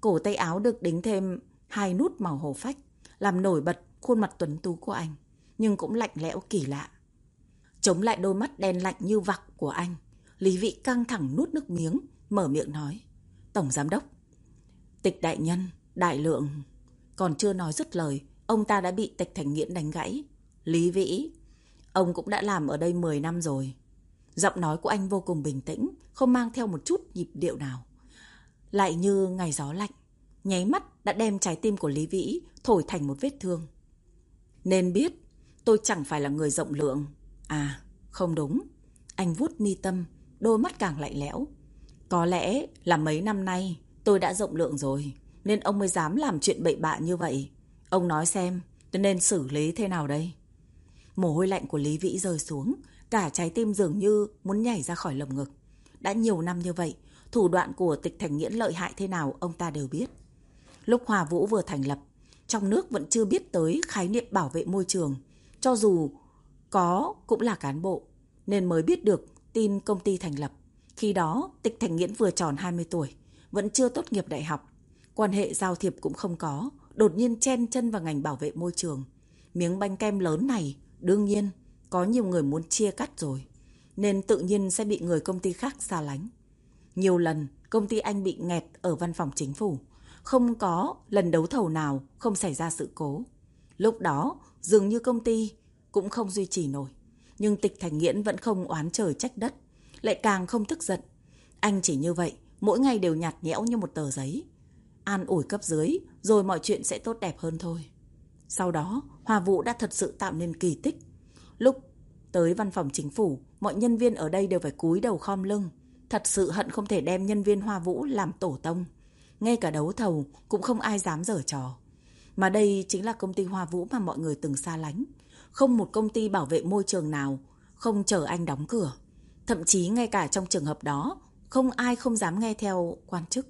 [SPEAKER 1] Cổ tay áo được đính thêm hai nút màu hồ phách, làm nổi bật khuôn mặt tuấn tú của anh, nhưng cũng lạnh lẽo kỳ lạ. Chống lại đôi mắt đen lạnh như vặc của anh, Lý Vị căng thẳng nuốt nước miếng, mở miệng nói. Tổng Giám Đốc, tịch đại nhân, đại lượng. Còn chưa nói dứt lời, ông ta đã bị tịch thành nghiễn đánh gãy. Lý Vĩ, ông cũng đã làm ở đây 10 năm rồi. Giọng nói của anh vô cùng bình tĩnh, không mang theo một chút nhịp điệu nào. Lại như ngày gió lạnh, nháy mắt đã đem trái tim của Lý Vĩ thổi thành một vết thương. Nên biết, tôi chẳng phải là người rộng lượng. À, không đúng. Anh vuốt mi tâm, đôi mắt càng lạnh lẽo. Có lẽ là mấy năm nay tôi đã rộng lượng rồi, nên ông mới dám làm chuyện bậy bạ như vậy. Ông nói xem, tôi nên xử lý thế nào đây? Mồ hôi lạnh của Lý Vĩ rơi xuống, cả trái tim dường như muốn nhảy ra khỏi lồng ngực. Đã nhiều năm như vậy, thủ đoạn của tịch thành nghiễn lợi hại thế nào ông ta đều biết. Lúc Hòa Vũ vừa thành lập, trong nước vẫn chưa biết tới khái niệm bảo vệ môi trường. Cho dù có cũng là cán bộ, nên mới biết được tin công ty thành lập. Khi đó, Tịch Thành Nghiễn vừa tròn 20 tuổi, vẫn chưa tốt nghiệp đại học. Quan hệ giao thiệp cũng không có, đột nhiên chen chân vào ngành bảo vệ môi trường. Miếng bánh kem lớn này, đương nhiên, có nhiều người muốn chia cắt rồi. Nên tự nhiên sẽ bị người công ty khác xa lánh. Nhiều lần, công ty anh bị nghẹt ở văn phòng chính phủ. Không có lần đấu thầu nào không xảy ra sự cố. Lúc đó, dường như công ty cũng không duy trì nổi. Nhưng tịch thành nghiễn vẫn không oán trời trách đất, lại càng không tức giận. Anh chỉ như vậy, mỗi ngày đều nhạt nhẽo như một tờ giấy. An ủi cấp dưới, rồi mọi chuyện sẽ tốt đẹp hơn thôi. Sau đó, Hòa Vũ đã thật sự tạo nên kỳ tích. Lúc tới văn phòng chính phủ, mọi nhân viên ở đây đều phải cúi đầu khom lưng. Thật sự hận không thể đem nhân viên Hoa Vũ làm tổ tông. Ngay cả đấu thầu cũng không ai dám dở trò. Mà đây chính là công ty Hoa Vũ mà mọi người từng xa lánh. Không một công ty bảo vệ môi trường nào không chờ anh đóng cửa. Thậm chí ngay cả trong trường hợp đó, không ai không dám nghe theo quan chức.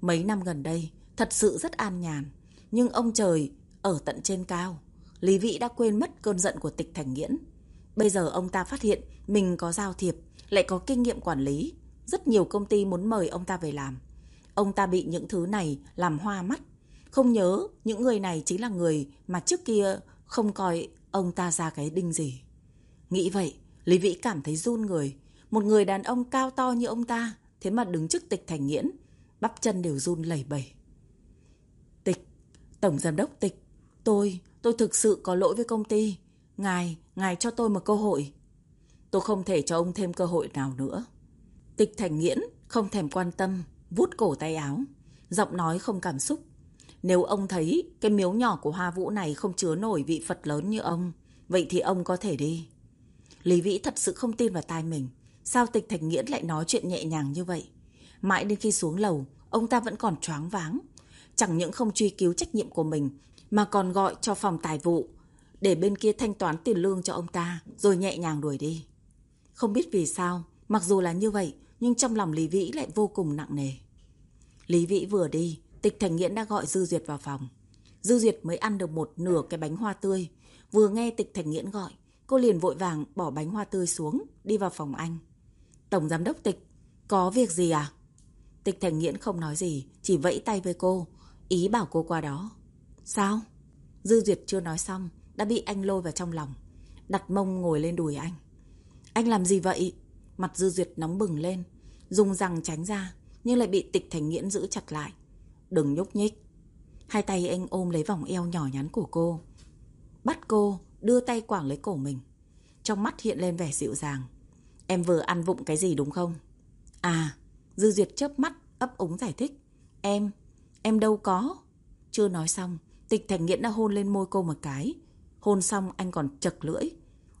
[SPEAKER 1] Mấy năm gần đây, thật sự rất an nhàn. Nhưng ông trời ở tận trên cao. Lý Vị đã quên mất cơn giận của tịch thành nghiễn. Bây giờ ông ta phát hiện mình có giao thiệp, lại có kinh nghiệm quản lý. Rất nhiều công ty muốn mời ông ta về làm. Ông ta bị những thứ này làm hoa mắt. Không nhớ những người này chính là người mà trước kia không coi ông ta ra cái đinh gì. Nghĩ vậy, Lý Vĩ cảm thấy run người. Một người đàn ông cao to như ông ta, thế mà đứng trước tịch thành nghiễn, bắp chân đều run lẩy bẩy. Tịch, Tổng Giám đốc Tịch, tôi, tôi thực sự có lỗi với công ty. Ngài, ngài cho tôi một cơ hội. Tôi không thể cho ông thêm cơ hội nào nữa. Tịch thành nghiễn, không thèm quan tâm, vút cổ tay áo. Giọng nói không cảm xúc. Nếu ông thấy cái miếu nhỏ của Hoa Vũ này không chứa nổi vị Phật lớn như ông, vậy thì ông có thể đi. Lý Vĩ thật sự không tin vào tai mình. Sao tịch thành nghiễn lại nói chuyện nhẹ nhàng như vậy? Mãi đến khi xuống lầu, ông ta vẫn còn choáng váng. Chẳng những không truy cứu trách nhiệm của mình, mà còn gọi cho phòng tài vụ, để bên kia thanh toán tiền lương cho ông ta, rồi nhẹ nhàng đuổi đi. Không biết vì sao, mặc dù là như vậy, nhưng trong lòng Lý Vĩ lại vô cùng nặng nề. Lý Vĩ vừa đi, Tịch Thành Nghiễn đã gọi Dư Duyệt vào phòng. Dư Duyệt mới ăn được một nửa cái bánh hoa tươi. Vừa nghe Tịch Thành Nghiễn gọi, cô liền vội vàng bỏ bánh hoa tươi xuống, đi vào phòng anh. Tổng Giám Đốc Tịch, có việc gì à? Tịch Thành Nghiễn không nói gì, chỉ vẫy tay với cô, ý bảo cô qua đó. Sao? Dư Duyệt chưa nói xong, đã bị anh lôi vào trong lòng. Đặt mông ngồi lên đùi anh. Anh làm gì vậy? Mặt Dư Duyệt nóng bừng lên, dùng răng tránh ra, nhưng lại bị Tịch Thành Nghiễn giữ chặt lại. Đừng nhúc nhích. Hai tay anh ôm lấy vòng eo nhỏ nhắn của cô. Bắt cô, đưa tay quảng lấy cổ mình. Trong mắt hiện lên vẻ dịu dàng. Em vừa ăn vụng cái gì đúng không? À, Dư Duyệt chớp mắt, ấp úng giải thích. Em, em đâu có. Chưa nói xong, Tịch Thành Nghiễn đã hôn lên môi cô một cái. Hôn xong anh còn chật lưỡi,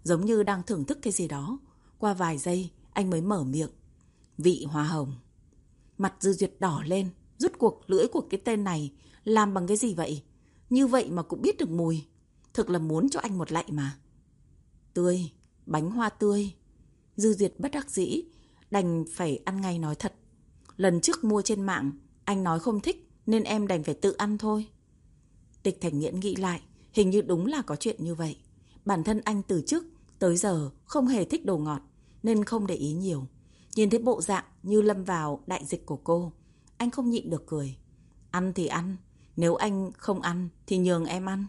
[SPEAKER 1] giống như đang thưởng thức cái gì đó. Qua vài giây, anh mới mở miệng. Vị hoa hồng. Mặt Dư Duyệt đỏ lên, rút cuộc lưỡi của cái tên này làm bằng cái gì vậy? Như vậy mà cũng biết được mùi. Thực là muốn cho anh một lạy mà. Tươi, bánh hoa tươi. Dư Duyệt bất đắc dĩ, đành phải ăn ngay nói thật. Lần trước mua trên mạng, anh nói không thích nên em đành phải tự ăn thôi. Tịch Thành Nghiễn nghĩ lại, hình như đúng là có chuyện như vậy. Bản thân anh từ trước tới giờ không hề thích đồ ngọt nên không để ý nhiều. Nhìn thấy bộ dạng như lâm vào đại dịch của cô, anh không nhịn được cười. Ăn thì ăn, nếu anh không ăn thì nhường em ăn.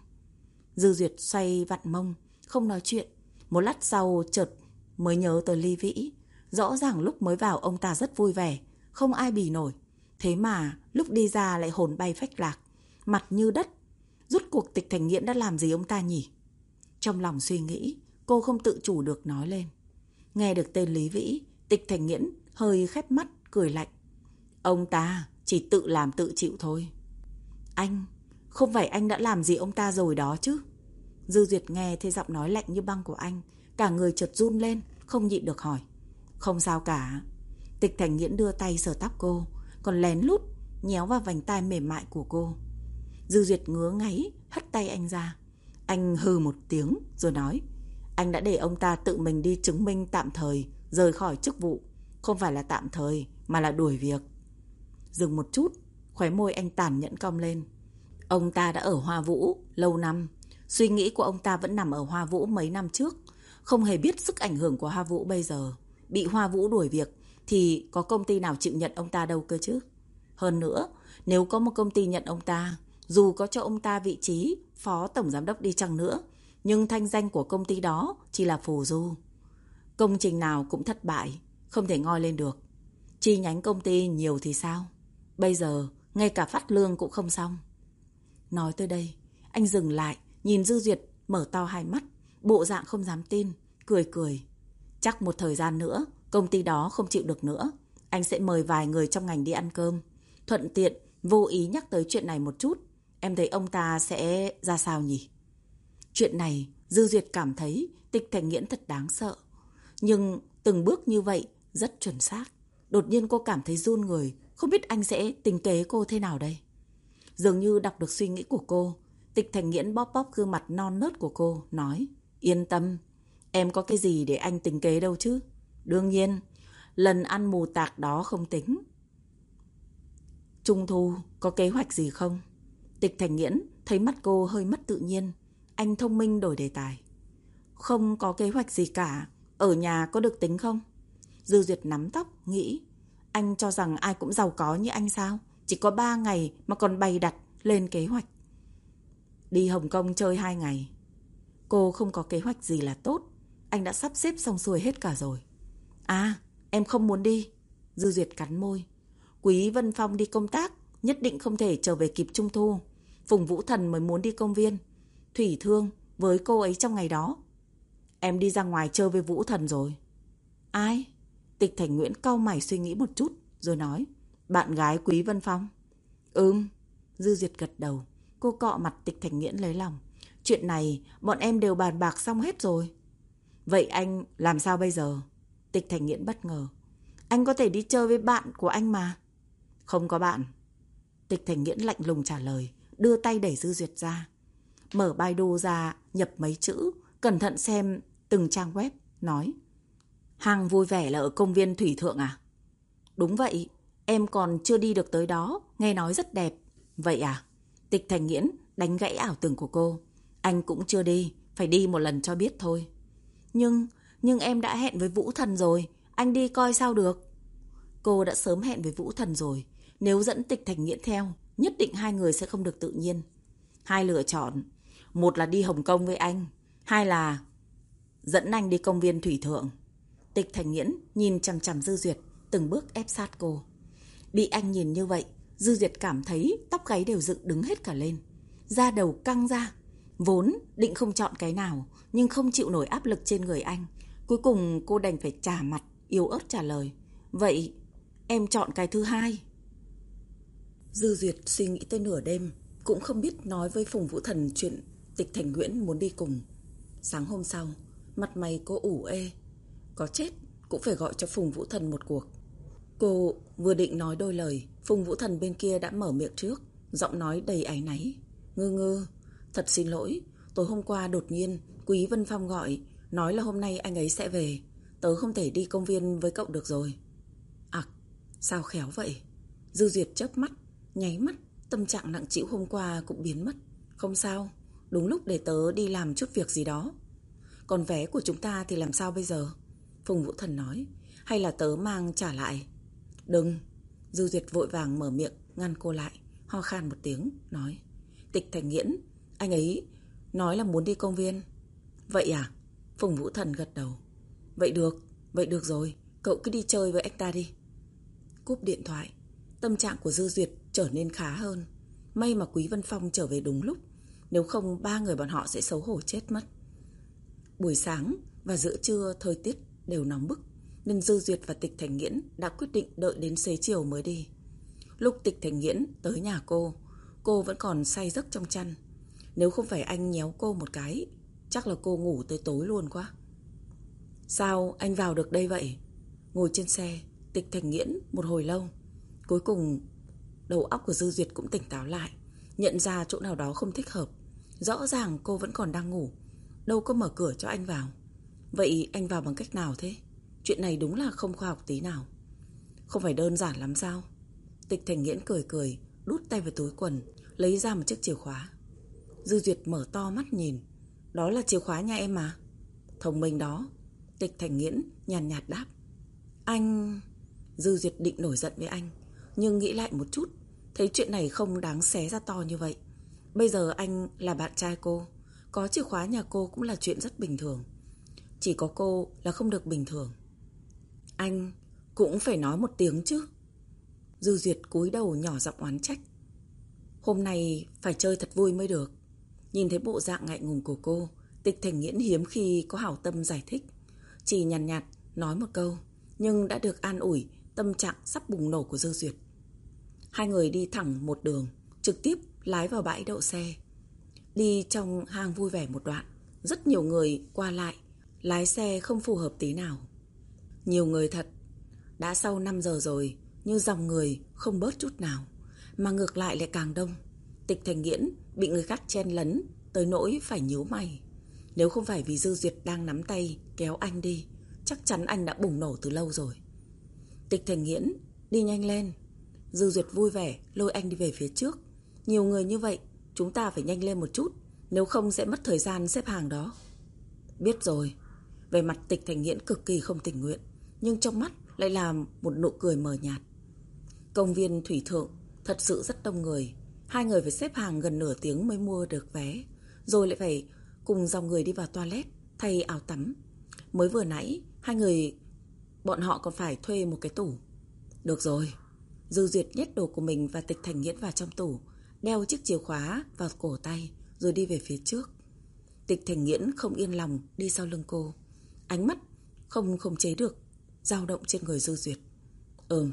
[SPEAKER 1] Dư Duyệt xoay vặn mông, không nói chuyện. Một lát sau chợt mới nhớ tới Ly Vĩ. Rõ ràng lúc mới vào ông ta rất vui vẻ, không ai bì nổi. Thế mà lúc đi ra lại hồn bay phách lạc, mặt như đất. Rút cuộc tịch thành nghiễn đã làm gì ông ta nhỉ? Trong lòng suy nghĩ, cô không tự chủ được nói lên. Nghe được tên Lý Vĩ, tịch thành nghiễn hơi khép mắt, cười lạnh. Ông ta chỉ tự làm tự chịu thôi. Anh, không phải anh đã làm gì ông ta rồi đó chứ? Dư Duyệt nghe thấy giọng nói lạnh như băng của anh, cả người chợt run lên, không nhịn được hỏi. Không sao cả. Tịch Thành Nghiễn đưa tay sờ tóc cô, còn lén lút nhéo vào vành tai mềm mại của cô. Dư Duyệt ngứa ngáy, hất tay anh ra. Anh hừ một tiếng rồi nói, anh đã để ông ta tự mình đi chứng minh tạm thời rời khỏi chức vụ, không phải là tạm thời mà là đuổi việc. Dừng một chút, khóe môi anh tàn nhẫn cong lên. Ông ta đã ở Hoa Vũ lâu năm, suy nghĩ của ông ta vẫn nằm ở Hoa Vũ mấy năm trước, không hề biết sức ảnh hưởng của Hoa Vũ bây giờ. Bị Hoa Vũ đuổi việc thì có công ty nào chịu nhận ông ta đâu cơ chứ. Hơn nữa, nếu có một công ty nhận ông ta, dù có cho ông ta vị trí phó tổng giám đốc đi chăng nữa, nhưng thanh danh của công ty đó chỉ là phù du. Công trình nào cũng thất bại, không thể ngoi lên được. Chi nhánh công ty nhiều thì sao? Bây giờ, ngay cả phát lương cũng không xong. Nói tới đây, anh dừng lại, nhìn Dư Duyệt mở to hai mắt, bộ dạng không dám tin, cười cười. Chắc một thời gian nữa, công ty đó không chịu được nữa. Anh sẽ mời vài người trong ngành đi ăn cơm. Thuận tiện, vô ý nhắc tới chuyện này một chút. Em thấy ông ta sẽ ra sao nhỉ? Chuyện này, Dư Duyệt cảm thấy tịch thành nghiễn thật đáng sợ. Nhưng từng bước như vậy rất chuẩn xác. Đột nhiên cô cảm thấy run người, không biết anh sẽ tình kế cô thế nào đây. Dường như đọc được suy nghĩ của cô, tịch thành nghiễn bóp bóp gương mặt non nớt của cô, nói Yên tâm, em có cái gì để anh tính kế đâu chứ? Đương nhiên, lần ăn mù tạc đó không tính. Trung thu có kế hoạch gì không? Tịch Thành Nghiễn thấy mắt cô hơi mất tự nhiên. Anh thông minh đổi đề tài. Không có kế hoạch gì cả. Ở nhà có được tính không? Dư Duyệt nắm tóc, nghĩ. Anh cho rằng ai cũng giàu có như anh sao? Chỉ có 3 ngày mà còn bày đặt lên kế hoạch. Đi Hồng Kông chơi 2 ngày. Cô không có kế hoạch gì là tốt. Anh đã sắp xếp xong xuôi hết cả rồi. À, em không muốn đi. Dư Duyệt cắn môi. Quý Vân Phong đi công tác, nhất định không thể trở về kịp Trung Thu. Phùng Vũ Thần mới muốn đi công viên. Thủy thương với cô ấy trong ngày đó. Em đi ra ngoài chơi với Vũ Thần rồi. Ai? Tịch Thành Nguyễn cau mày suy nghĩ một chút, rồi nói. Bạn gái Quý Vân Phong. Ừm. Dư Duyệt gật đầu. Cô cọ mặt Tịch Thành Nguyễn lấy lòng. Chuyện này bọn em đều bàn bạc xong hết rồi. Vậy anh làm sao bây giờ? Tịch Thành nguyễn bất ngờ. Anh có thể đi chơi với bạn của anh mà. Không có bạn. Tịch Thành nguyễn lạnh lùng trả lời, đưa tay đẩy Dư Duyệt ra. Mở Baidu ra, nhập mấy chữ, cẩn thận xem từng trang web, nói. Hàng vui vẻ là ở công viên Thủy Thượng à? Đúng vậy, em còn chưa đi được tới đó, nghe nói rất đẹp. Vậy à? Tịch Thành Nghiễn đánh gãy ảo tưởng của cô. Anh cũng chưa đi, phải đi một lần cho biết thôi. Nhưng, nhưng em đã hẹn với Vũ Thần rồi, anh đi coi sao được. Cô đã sớm hẹn với Vũ Thần rồi, nếu dẫn tịch thành nghiễn theo, nhất định hai người sẽ không được tự nhiên. Hai lựa chọn, một là đi Hồng Kông với anh, hai là dẫn anh đi công viên Thủy Thượng. Tịch thành nghiễn nhìn chằm chằm Dư Duyệt, từng bước ép sát cô. Bị anh nhìn như vậy, Dư Duyệt cảm thấy tóc gáy đều dựng đứng hết cả lên. Da đầu căng ra. Vốn định không chọn cái nào, nhưng không chịu nổi áp lực trên người anh. Cuối cùng cô đành phải trả mặt, yếu ớt trả lời. Vậy em chọn cái thứ hai. Dư Duyệt suy nghĩ tới nửa đêm, cũng không biết nói với Phùng Vũ Thần chuyện Tịch Thành Nguyễn muốn đi cùng. Sáng hôm sau, mặt mày cô ủ ê. Có chết cũng phải gọi cho Phùng Vũ Thần một cuộc. Cô vừa định nói đôi lời, Phùng Vũ Thần bên kia đã mở miệng trước, giọng nói đầy áy náy. Ngư ngư, thật xin lỗi, tối hôm qua đột nhiên Quý Vân Phong gọi, nói là hôm nay anh ấy sẽ về. Tớ không thể đi công viên với cậu được rồi. À, sao khéo vậy? Dư Duyệt chớp mắt, nháy mắt, tâm trạng nặng chịu hôm qua cũng biến mất. Không sao, đúng lúc để tớ đi làm chút việc gì đó. Còn vé của chúng ta thì làm sao bây giờ? Phùng Vũ Thần nói, hay là tớ mang trả lại? Đừng, Dư Duyệt vội vàng mở miệng, ngăn cô lại, ho khan một tiếng, nói. Tịch Thành Nghiễn, anh ấy nói là muốn đi công viên. Vậy à? Phùng Vũ Thần gật đầu. Vậy được, vậy được rồi, cậu cứ đi chơi với anh ta đi. Cúp điện thoại, tâm trạng của Dư Duyệt trở nên khá hơn. May mà Quý Vân Phong trở về đúng lúc, nếu không ba người bọn họ sẽ xấu hổ chết mất. Buổi sáng và giữa trưa thời tiết đều nóng bức, nên Dư Duyệt và Tịch Thành Nghiễn đã quyết định đợi đến xế chiều mới đi. Lúc Tịch Thành Nghiễn tới nhà cô, cô vẫn còn say giấc trong chăn. Nếu không phải anh nhéo cô một cái, chắc là cô ngủ tới tối luôn quá. Sao anh vào được đây vậy? Ngồi trên xe, Tịch Thành Nghiễn một hồi lâu. Cuối cùng, đầu óc của Dư Duyệt cũng tỉnh táo lại, nhận ra chỗ nào đó không thích hợp. Rõ ràng cô vẫn còn đang ngủ, đâu có mở cửa cho anh vào. Vậy anh vào bằng cách nào thế? Chuyện này đúng là không khoa học tí nào. Không phải đơn giản lắm sao? Tịch Thành Nghiễn cười cười, đút tay vào túi quần, lấy ra một chiếc chìa khóa. Dư Duyệt mở to mắt nhìn. Đó là chìa khóa nhà em mà. Thông minh đó. Tịch Thành Nghiễn nhàn nhạt, nhạt đáp. Anh... Dư Duyệt định nổi giận với anh. Nhưng nghĩ lại một chút, thấy chuyện này không đáng xé ra to như vậy. Bây giờ anh là bạn trai cô. Có chìa khóa nhà cô cũng là chuyện rất bình thường. Chỉ có cô là không được bình thường. Anh cũng phải nói một tiếng chứ. Dư Duyệt cúi đầu nhỏ giọng oán trách. Hôm nay phải chơi thật vui mới được. Nhìn thấy bộ dạng ngại ngùng của cô, Tịch Thành Nghiễn hiếm khi có hảo tâm giải thích. Chỉ nhàn nhạt, nhạt nói một câu, nhưng đã được an ủi tâm trạng sắp bùng nổ của Dư Duyệt. Hai người đi thẳng một đường, trực tiếp lái vào bãi đậu xe. Đi trong hang vui vẻ một đoạn, rất nhiều người qua lại, lái xe không phù hợp tí nào. Nhiều người thật, đã sau 5 giờ rồi, như dòng người không bớt chút nào, mà ngược lại lại càng đông. Tịch Thành Nghiễn bị người khác chen lấn, tới nỗi phải nhíu mày. Nếu không phải vì Dư Duyệt đang nắm tay kéo anh đi, chắc chắn anh đã bùng nổ từ lâu rồi. Tịch Thành Nghiễn, đi nhanh lên. Dư Duyệt vui vẻ, lôi anh đi về phía trước. Nhiều người như vậy, chúng ta phải nhanh lên một chút, nếu không sẽ mất thời gian xếp hàng đó. Biết rồi, về mặt Tịch Thành Nghiễn cực kỳ không tình nguyện, nhưng trong mắt lại là một nụ cười mờ nhạt. Công viên Thủy Thượng thật sự rất đông người, Hai người phải xếp hàng gần nửa tiếng mới mua được vé Rồi lại phải cùng dòng người đi vào toilet Thay áo tắm Mới vừa nãy Hai người Bọn họ còn phải thuê một cái tủ Được rồi Dư duyệt nhét đồ của mình và tịch thành nghiễn vào trong tủ Đeo chiếc chìa khóa vào cổ tay Rồi đi về phía trước. Tịch thành nghiễn không yên lòng đi sau lưng cô. Ánh mắt không không chế được dao động trên người dư duyệt. Ừm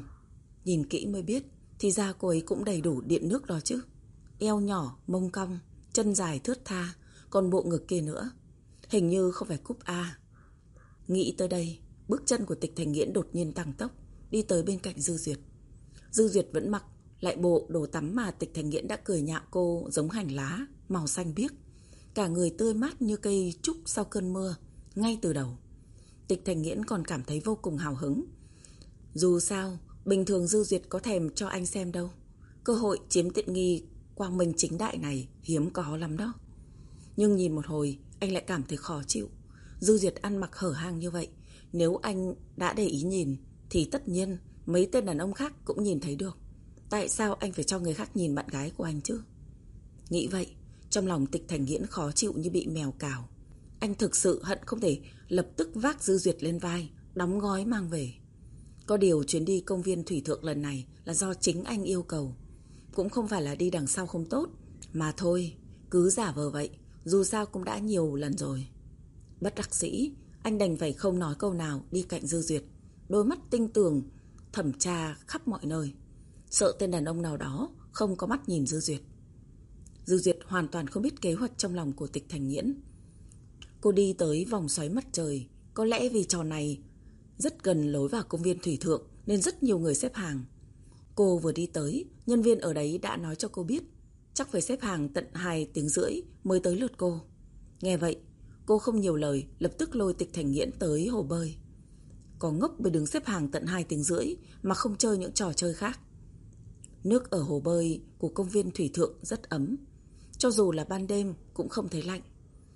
[SPEAKER 1] Nhìn kỹ mới biết thì ra cô ấy cũng đầy đủ điện nước đó chứ. Eo nhỏ, mông cong Chân dài thướt tha Còn bộ ngực kia nữa. Hình như không phải cúp A. Nghĩ tới đây Bước chân của tịch thành nghiễn đột nhiên tăng tốc Đi tới bên cạnh Dư Duyệt. Dư Duyệt vẫn mặc lại bộ đồ tắm mà tịch thành nghiễn đã cười nhạo cô giống hành lá, màu xanh biếc. Cả người tươi mát như cây trúc sau cơn mưa, ngay từ đầu. Tịch thành nghiễn còn cảm thấy vô cùng hào hứng. Dù sao, Bình thường Dư Duyệt có thèm cho anh xem đâu. Cơ hội chiếm tiện nghi quang minh chính đại này hiếm có lắm đó. Nhưng nhìn một hồi, anh lại cảm thấy khó chịu. Dư Duyệt ăn mặc hở hang như vậy. Nếu anh đã để ý nhìn, thì tất nhiên mấy tên đàn ông khác cũng nhìn thấy được. Tại sao anh phải cho người khác nhìn bạn gái của anh chứ? Nghĩ vậy, trong lòng tịch thành nghiễn khó chịu như bị mèo cào. Anh thực sự hận không thể lập tức vác Dư Duyệt lên vai, đóng gói mang về. Có điều chuyến đi công viên thủy thượng lần này là do chính anh yêu cầu. Cũng không phải là đi đằng sau không tốt, mà thôi, cứ giả vờ vậy, dù sao cũng đã nhiều lần rồi. Bất đắc sĩ, anh đành phải không nói câu nào đi cạnh Dư Duyệt. Đôi mắt tinh tường, thẩm tra khắp mọi nơi. Sợ tên đàn ông nào đó không có mắt nhìn Dư Duyệt. Dư Duyệt hoàn toàn không biết kế hoạch trong lòng của tịch thành nghiễn. Cô đi tới vòng xoáy mặt trời, có lẽ vì trò này rất gần lối vào công viên thủy thượng nên rất nhiều người xếp hàng. Cô vừa đi tới, nhân viên ở đấy đã nói cho cô biết chắc phải xếp hàng tận 2 tiếng rưỡi mới tới lượt cô. Nghe vậy, cô không nhiều lời, lập tức lôi tịch thành nghiễn tới hồ bơi. Có ngốc mới đứng xếp hàng tận 2 tiếng rưỡi mà không chơi những trò chơi khác. Nước ở hồ bơi của công viên thủy thượng rất ấm. Cho dù là ban đêm cũng không thấy lạnh.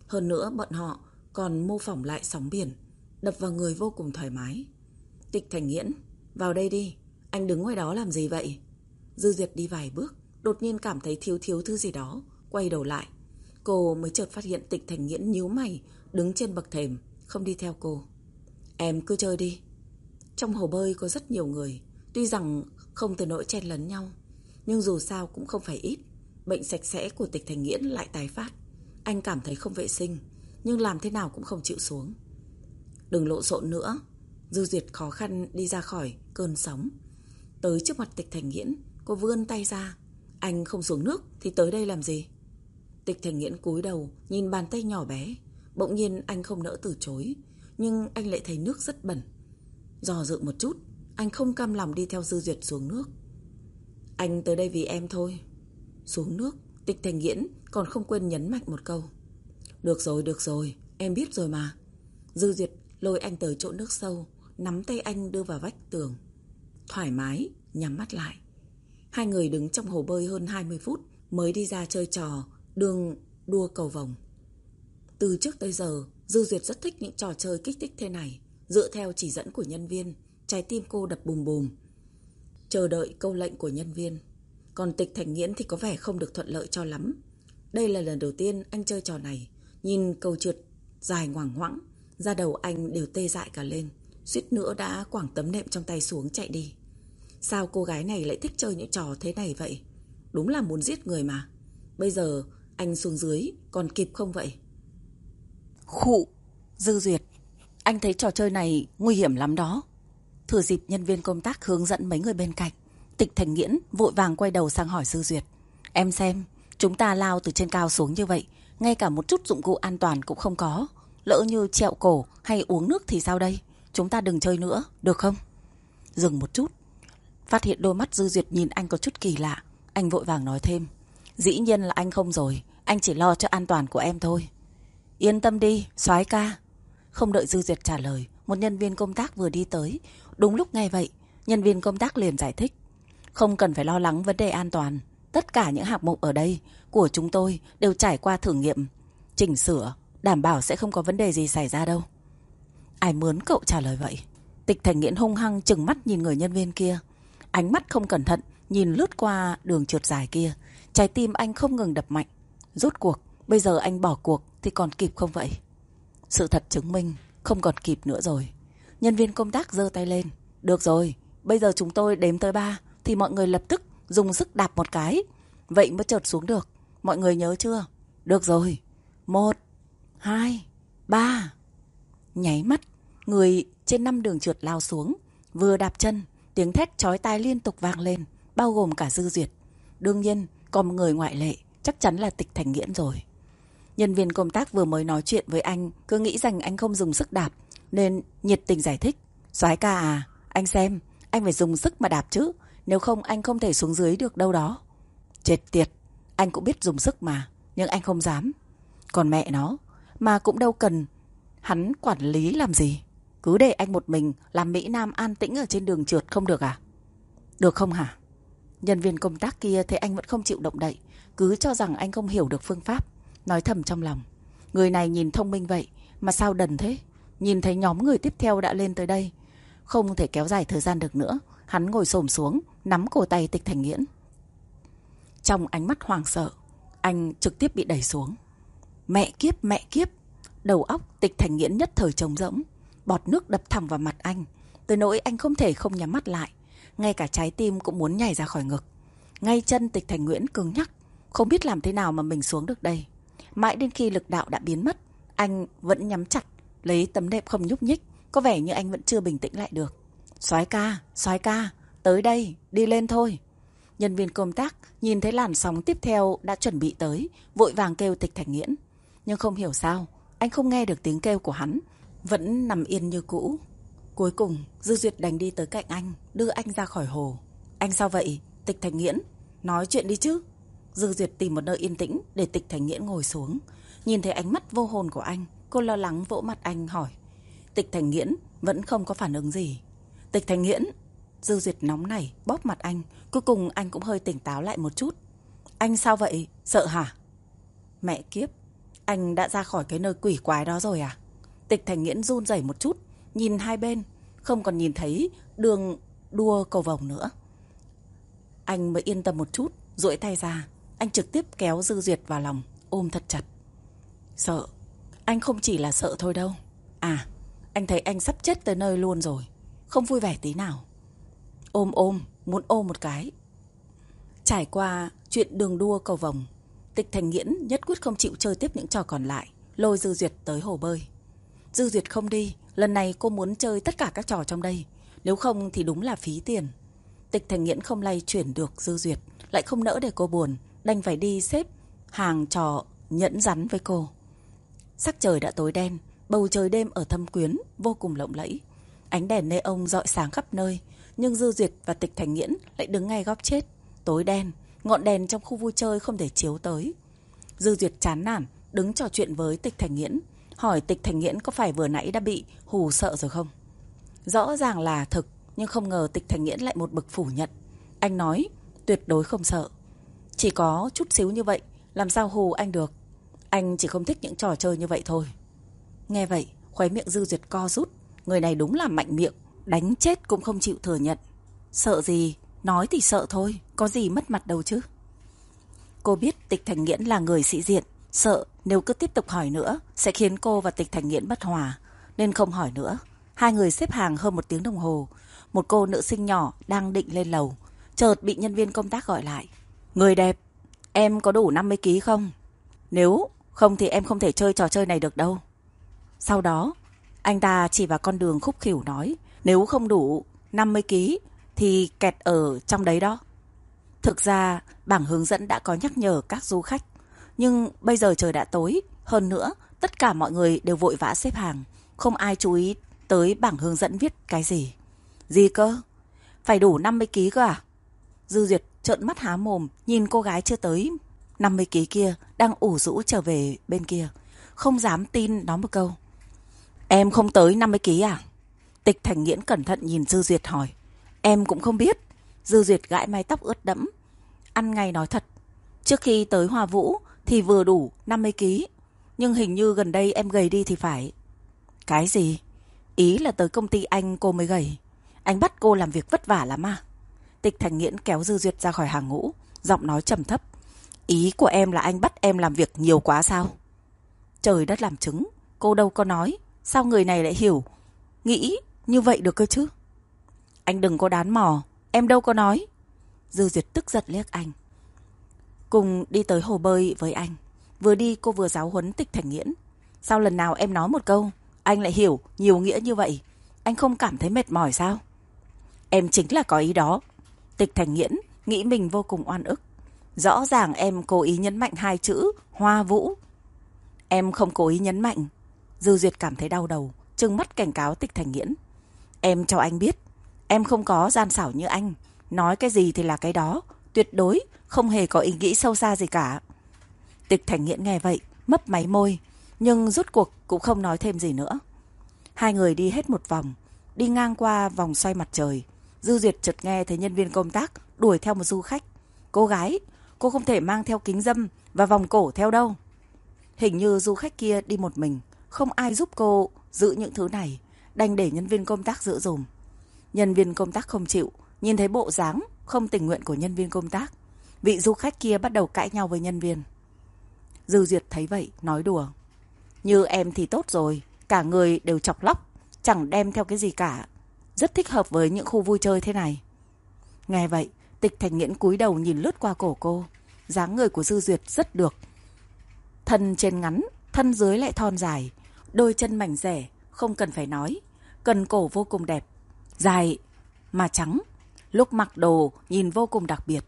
[SPEAKER 1] Hơn nữa bọn họ còn mô phỏng lại sóng biển, đập vào người vô cùng thoải mái. Tịch Thành Nghiễn, vào đây đi, anh đứng ngoài đó làm gì vậy? Dư Duyệt đi vài bước, đột nhiên cảm thấy thiếu thiếu thứ gì đó, quay đầu lại. Cô mới chợt phát hiện Tịch Thành Nghiễn nhíu mày, đứng trên bậc thềm, không đi theo cô. Em cứ chơi đi. Trong hồ bơi có rất nhiều người, tuy rằng không từ nỗi chen lấn nhau, nhưng dù sao cũng không phải ít. Bệnh sạch sẽ của Tịch Thành Nghiễn lại tái phát. Anh cảm thấy không vệ sinh, nhưng làm thế nào cũng không chịu xuống. Đừng lộ xộn nữa. Dư Duyệt khó khăn đi ra khỏi cơn sóng. Tới trước mặt Tịch Thành Nghiễn, cô vươn tay ra. Anh không xuống nước thì tới đây làm gì? Tịch Thành Nghiễn cúi đầu, nhìn bàn tay nhỏ bé. Bỗng nhiên anh không nỡ từ chối, nhưng anh lại thấy nước rất bẩn. Dò dự một chút, anh không cam lòng đi theo Dư Duyệt xuống nước. Anh tới đây vì em thôi. Xuống nước, Tịch Thành Nghiễn còn không quên nhấn mạnh một câu. Được rồi, được rồi, em biết rồi mà. Dư Duyệt lôi anh tới chỗ nước sâu, nắm tay anh đưa vào vách tường. Thoải mái, nhắm mắt lại. Hai người đứng trong hồ bơi hơn 20 phút mới đi ra chơi trò đường đua cầu vòng. Từ trước tới giờ, Dư Duyệt rất thích những trò chơi kích thích thế này. Dựa theo chỉ dẫn của nhân viên, trái tim cô đập bùm bùm. Chờ đợi câu lệnh của nhân viên. Còn tịch thành nghiễn thì có vẻ không được thuận lợi cho lắm. Đây là lần đầu tiên anh chơi trò này. Nhìn cầu trượt dài ngoằng ngoãng, da đầu anh đều tê dại cả lên. Suýt nữa đã quảng tấm nệm trong tay xuống chạy đi. Sao cô gái này lại thích chơi những trò thế này vậy? Đúng là muốn giết người mà. Bây giờ anh xuống dưới còn kịp không vậy? Khụ, Dư Duyệt, anh thấy trò chơi này nguy hiểm lắm đó. Thừa dịp nhân viên công tác hướng dẫn mấy người bên cạnh, Tịch Thành Nghiễn vội vàng quay đầu sang hỏi Dư Duyệt. Em xem, chúng ta lao từ trên cao xuống như vậy, ngay cả một chút dụng cụ an toàn cũng không có. Lỡ như trẹo cổ hay uống nước thì sao đây? Chúng ta đừng chơi nữa, được không? Dừng một chút. Phát hiện đôi mắt Dư Duyệt nhìn anh có chút kỳ lạ. Anh vội vàng nói thêm. Dĩ nhiên là anh không rồi. Anh chỉ lo cho an toàn của em thôi. Yên tâm đi, soái ca. Không đợi Dư Duyệt trả lời. Một nhân viên công tác vừa đi tới. Đúng lúc nghe vậy, nhân viên công tác liền giải thích. Không cần phải lo lắng vấn đề an toàn. Tất cả những hạng mục ở đây của chúng tôi đều trải qua thử nghiệm, chỉnh sửa, đảm bảo sẽ không có vấn đề gì xảy ra đâu. Ai mướn cậu trả lời vậy? Tịch Thành Nghiễn hung hăng chừng mắt nhìn người nhân viên kia. Ánh mắt không cẩn thận, nhìn lướt qua đường trượt dài kia. Trái tim anh không ngừng đập mạnh. Rút cuộc, bây giờ anh bỏ cuộc thì còn kịp không vậy? Sự thật chứng minh, không còn kịp nữa rồi. Nhân viên công tác giơ tay lên. Được rồi, bây giờ chúng tôi đếm tới ba thì mọi người lập tức dùng sức đạp một cái. Vậy mới chợt xuống được. Mọi người nhớ chưa? Được rồi. Một, hai, ba. Nháy mắt, người trên năm đường trượt lao xuống. Vừa đạp chân, tiếng thét chói tai liên tục vang lên, bao gồm cả dư duyệt. Đương nhiên, còn một người ngoại lệ, chắc chắn là tịch thành nghiễn rồi. Nhân viên công tác vừa mới nói chuyện với anh, cứ nghĩ rằng anh không dùng sức đạp, nên nhiệt tình giải thích. soái ca à, anh xem, anh phải dùng sức mà đạp chứ, nếu không anh không thể xuống dưới được đâu đó. Chết tiệt, anh cũng biết dùng sức mà, nhưng anh không dám. Còn mẹ nó, mà cũng đâu cần hắn quản lý làm gì. Cứ để anh một mình làm Mỹ Nam an tĩnh ở trên đường trượt không được à? Được không hả? Nhân viên công tác kia thấy anh vẫn không chịu động đậy, cứ cho rằng anh không hiểu được phương pháp, nói thầm trong lòng. Người này nhìn thông minh vậy, mà sao đần thế? Nhìn thấy nhóm người tiếp theo đã lên tới đây, không thể kéo dài thời gian được nữa, hắn ngồi xổm xuống, nắm cổ tay Tịch Thành Nghiễn. Trong ánh mắt hoàng sợ, anh trực tiếp bị đẩy xuống. Mẹ kiếp, mẹ kiếp! Đầu óc Tịch Thành Nghiễn nhất thời trống rỗng, bọt nước đập thẳng vào mặt anh, tới nỗi anh không thể không nhắm mắt lại, ngay cả trái tim cũng muốn nhảy ra khỏi ngực. Ngay chân Tịch Thành Nguyễn cứng nhắc, không biết làm thế nào mà mình xuống được đây. Mãi đến khi lực đạo đã biến mất, anh vẫn nhắm chặt, lấy tấm đệm không nhúc nhích, có vẻ như anh vẫn chưa bình tĩnh lại được. soái ca, soái ca, tới đây, đi lên thôi. Nhân viên công tác nhìn thấy làn sóng tiếp theo đã chuẩn bị tới, vội vàng kêu tịch thành nghiễn. Nhưng không hiểu sao, anh không nghe được tiếng kêu của hắn, vẫn nằm yên như cũ. Cuối cùng, Dư Duyệt đành đi tới cạnh anh, đưa anh ra khỏi hồ. Anh sao vậy? Tịch thành nghiễn, nói chuyện đi chứ. Dư Duyệt tìm một nơi yên tĩnh để tịch thành nghiễn ngồi xuống. Nhìn thấy ánh mắt vô hồn của anh, cô lo lắng vỗ mặt anh hỏi. Tịch thành nghiễn vẫn không có phản ứng gì. Tịch thành nghiễn, Dư Duyệt nóng nảy, bóp mặt anh. Cuối cùng anh cũng hơi tỉnh táo lại một chút. Anh sao vậy? Sợ hả? Mẹ kiếp, anh đã ra khỏi cái nơi quỷ quái đó rồi à? Tịch Thành Nghiễn run rẩy một chút, nhìn hai bên, không còn nhìn thấy đường đua cầu vòng nữa. Anh mới yên tâm một chút, duỗi tay ra. Anh trực tiếp kéo Dư Duyệt vào lòng, ôm thật chặt. Sợ, anh không chỉ là sợ thôi đâu. À, anh thấy anh sắp chết tới nơi luôn rồi. Không vui vẻ tí nào. Ôm ôm, muốn ôm một cái. Trải qua chuyện đường đua cầu vòng, Tịch Thành Nghiễn nhất quyết không chịu chơi tiếp những trò còn lại, lôi Dư Duyệt tới hồ bơi. Dư Duyệt không đi, lần này cô muốn chơi tất cả các trò trong đây, nếu không thì đúng là phí tiền. Tịch Thành Nghiễn không lay chuyển được Dư Duyệt, lại không nỡ để cô buồn, đành phải đi xếp hàng trò nhẫn rắn với cô. Sắc trời đã tối đen, bầu trời đêm ở thâm quyến vô cùng lộng lẫy. Ánh đèn nê ông dọi sáng khắp nơi, nhưng Dư Duyệt và Tịch Thành Nghiễn lại đứng ngay góc chết, tối đen, ngọn đèn trong khu vui chơi không thể chiếu tới. Dư Duyệt chán nản, đứng trò chuyện với Tịch Thành Nghiễn, hỏi Tịch Thành Nghiễn có phải vừa nãy đã bị hù sợ rồi không? Rõ ràng là thực, nhưng không ngờ Tịch Thành Nghiễn lại một bực phủ nhận. Anh nói, tuyệt đối không sợ. Chỉ có chút xíu như vậy, làm sao hù anh được? Anh chỉ không thích những trò chơi như vậy thôi. Nghe vậy, khóe miệng Dư Duyệt co rút. Người này đúng là mạnh miệng, đánh chết cũng không chịu thừa nhận. Sợ gì? Nói thì sợ thôi, có gì mất mặt đâu chứ. Cô biết Tịch Thành Nghiễn là người sĩ diện, sợ nếu cứ tiếp tục hỏi nữa sẽ khiến cô và Tịch Thành Nghiễn bất hòa, nên không hỏi nữa. Hai người xếp hàng hơn một tiếng đồng hồ. Một cô nữ sinh nhỏ đang định lên lầu, chợt bị nhân viên công tác gọi lại. Người đẹp, em có đủ 50 ký không? Nếu không thì em không thể chơi trò chơi này được đâu. Sau đó, anh ta chỉ vào con đường khúc khỉu nói, nếu không đủ 50 ký thì kẹt ở trong đấy đó. Thực ra, bảng hướng dẫn đã có nhắc nhở các du khách. Nhưng bây giờ trời đã tối, hơn nữa, tất cả mọi người đều vội vã xếp hàng. Không ai chú ý tới bảng hướng dẫn viết cái gì. Gì cơ? Phải đủ 50 ký cơ à? Dư Duyệt trợn mắt há mồm, nhìn cô gái chưa tới 50 ký kia đang ủ rũ trở về bên kia. Không dám tin nói một câu. Em không tới 50 ký à? Tịch Thành Nghiễn cẩn thận nhìn Dư Duyệt hỏi. Em cũng không biết. Dư Duyệt gãi mái tóc ướt đẫm. Ăn ngay nói thật. Trước khi tới Hòa Vũ thì vừa đủ 50 ký. Nhưng hình như gần đây em gầy đi thì phải. Cái gì? Ý là tới công ty anh cô mới gầy. Anh bắt cô làm việc vất vả lắm à? Tịch Thành Nghiễn kéo Dư Duyệt ra khỏi hàng ngũ. Giọng nói trầm thấp. Ý của em là anh bắt em làm việc nhiều quá sao? Trời đất làm chứng. Cô đâu có nói. Sao người này lại hiểu? Nghĩ như vậy được cơ chứ? Anh đừng có đán mò, em đâu có nói. Dư Duyệt tức giận liếc anh. Cùng đi tới hồ bơi với anh. Vừa đi cô vừa giáo huấn tịch thành nghiễn. Sao lần nào em nói một câu, anh lại hiểu nhiều nghĩa như vậy? Anh không cảm thấy mệt mỏi sao? Em chính là có ý đó. Tịch thành nghiễn nghĩ mình vô cùng oan ức. Rõ ràng em cố ý nhấn mạnh hai chữ hoa vũ. Em không cố ý nhấn mạnh. Dư Duyệt cảm thấy đau đầu, trừng mắt cảnh cáo tịch thành nghiễn. Em cho anh biết, Em không có gian xảo như anh. Nói cái gì thì là cái đó. Tuyệt đối không hề có ý nghĩ sâu xa gì cả. Tịch Thành Nghiễn nghe vậy, mấp máy môi. Nhưng rút cuộc cũng không nói thêm gì nữa. Hai người đi hết một vòng. Đi ngang qua vòng xoay mặt trời. Dư Duyệt chợt nghe thấy nhân viên công tác đuổi theo một du khách. Cô gái, cô không thể mang theo kính dâm và vòng cổ theo đâu. Hình như du khách kia đi một mình. Không ai giúp cô giữ những thứ này. Đành để nhân viên công tác giữ dùm. Nhân viên công tác không chịu, nhìn thấy bộ dáng không tình nguyện của nhân viên công tác. Vị du khách kia bắt đầu cãi nhau với nhân viên. Dư Duyệt thấy vậy, nói đùa. Như em thì tốt rồi, cả người đều chọc lóc, chẳng đem theo cái gì cả. Rất thích hợp với những khu vui chơi thế này. Nghe vậy, tịch thành nghiễn cúi đầu nhìn lướt qua cổ cô. dáng người của Dư Duyệt rất được. Thân trên ngắn, thân dưới lại thon dài. Đôi chân mảnh rẻ, không cần phải nói. Cần cổ vô cùng đẹp dài mà trắng. Lúc mặc đồ nhìn vô cùng đặc biệt.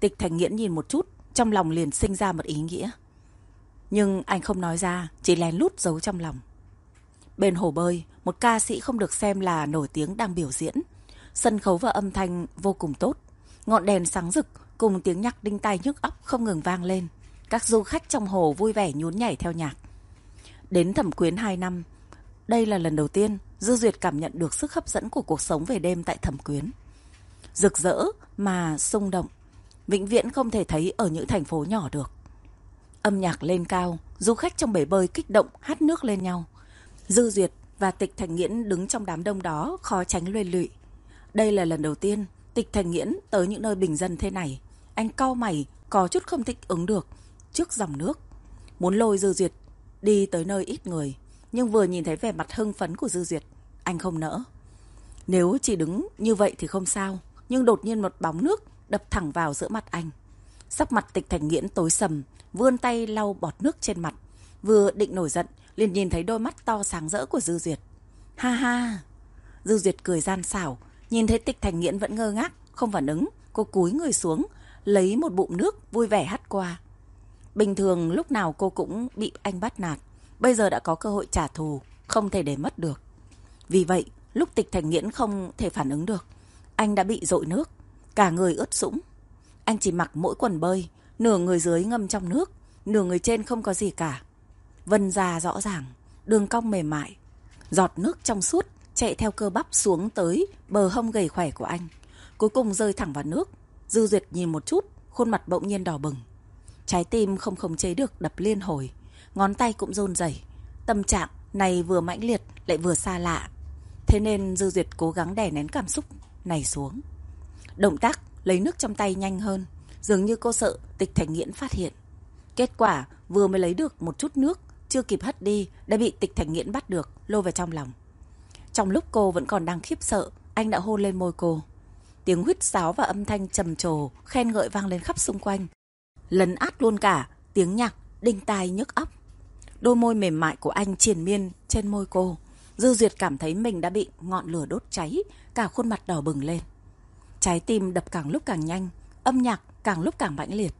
[SPEAKER 1] Tịch Thành Nghiễn nhìn một chút, trong lòng liền sinh ra một ý nghĩa. Nhưng anh không nói ra, chỉ lén lút giấu trong lòng. Bên hồ bơi, một ca sĩ không được xem là nổi tiếng đang biểu diễn. Sân khấu và âm thanh vô cùng tốt. Ngọn đèn sáng rực cùng tiếng nhạc đinh tai nhức óc không ngừng vang lên. Các du khách trong hồ vui vẻ nhún nhảy theo nhạc. Đến thẩm quyến 2 năm, đây là lần đầu tiên Dư Duyệt cảm nhận được sức hấp dẫn của cuộc sống về đêm tại thẩm quyến. Rực rỡ mà sung động, vĩnh viễn không thể thấy ở những thành phố nhỏ được. Âm nhạc lên cao, du khách trong bể bơi kích động hát nước lên nhau. Dư Duyệt và Tịch Thành Nghiễn đứng trong đám đông đó khó tránh luyên lụy. Đây là lần đầu tiên Tịch Thành Nghiễn tới những nơi bình dân thế này. Anh cau mày, có chút không thích ứng được trước dòng nước. Muốn lôi Dư Duyệt đi tới nơi ít người, nhưng vừa nhìn thấy vẻ mặt hưng phấn của Dư Duyệt, anh không nỡ. Nếu chỉ đứng như vậy thì không sao, nhưng đột nhiên một bóng nước đập thẳng vào giữa mặt anh. Sắc mặt Tịch Thành Nghiễn tối sầm, vươn tay lau bọt nước trên mặt. Vừa định nổi giận, liền nhìn thấy đôi mắt to sáng rỡ của Dư Duyệt. Ha ha! Dư Duyệt cười gian xảo, nhìn thấy Tịch Thành Nghiễn vẫn ngơ ngác, không phản ứng. Cô cúi người xuống, lấy một bụng nước vui vẻ hắt qua. Bình thường lúc nào cô cũng bị anh bắt nạt. Bây giờ đã có cơ hội trả thù, không thể để mất được. Vì vậy, lúc Tịch Thành Nghiễn không thể phản ứng được, anh đã bị dội nước, cả người ướt sũng. Anh chỉ mặc mỗi quần bơi, nửa người dưới ngâm trong nước, nửa người trên không có gì cả. Vân da rõ ràng, đường cong mềm mại, giọt nước trong suốt chạy theo cơ bắp xuống tới bờ hông gầy khỏe của anh. Cuối cùng rơi thẳng vào nước. Dư Duyệt nhìn một chút, khuôn mặt bỗng nhiên đỏ bừng. Trái tim không khống chế được đập liên hồi, ngón tay cũng run rẩy. Tâm trạng này vừa mãnh liệt lại vừa xa lạ. Thế nên Dư Duyệt cố gắng đè nén cảm xúc này xuống. Động tác lấy nước trong tay nhanh hơn, dường như cô sợ Tịch Thành Nghiễn phát hiện. Kết quả vừa mới lấy được một chút nước, chưa kịp hất đi đã bị Tịch Thành Nghiễn bắt được, lôi vào trong lòng. Trong lúc cô vẫn còn đang khiếp sợ, anh đã hôn lên môi cô. Tiếng huýt sáo và âm thanh trầm trồ, khen ngợi vang lên khắp xung quanh. Lấn át luôn cả, tiếng nhạc, đinh tai nhức óc. Đôi môi mềm mại của anh triền miên trên môi cô. Dư Duyệt cảm thấy mình đã bị ngọn lửa đốt cháy, cả khuôn mặt đỏ bừng lên. Trái tim đập càng lúc càng nhanh, âm nhạc càng lúc càng mãnh liệt.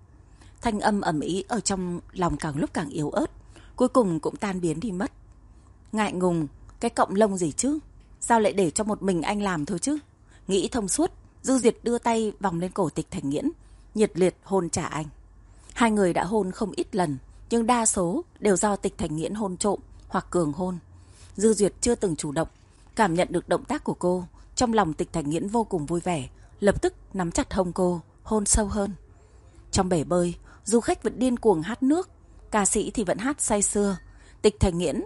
[SPEAKER 1] Thanh âm ẩm ý ở trong lòng càng lúc càng yếu ớt, cuối cùng cũng tan biến đi mất. Ngại ngùng, cái cọng lông gì chứ? Sao lại để cho một mình anh làm thôi chứ? Nghĩ thông suốt, Dư Diệt đưa tay vòng lên cổ tịch thành nghiễn, nhiệt liệt hôn trả anh. Hai người đã hôn không ít lần, nhưng đa số đều do tịch thành nghiễn hôn trộm hoặc cường hôn. Dư Duyệt chưa từng chủ động, cảm nhận được động tác của cô, trong lòng tịch thành nghiễn vô cùng vui vẻ, lập tức nắm chặt hông cô, hôn sâu hơn. Trong bể bơi, du khách vẫn điên cuồng hát nước, ca sĩ thì vẫn hát say sưa. Tịch thành nghiễn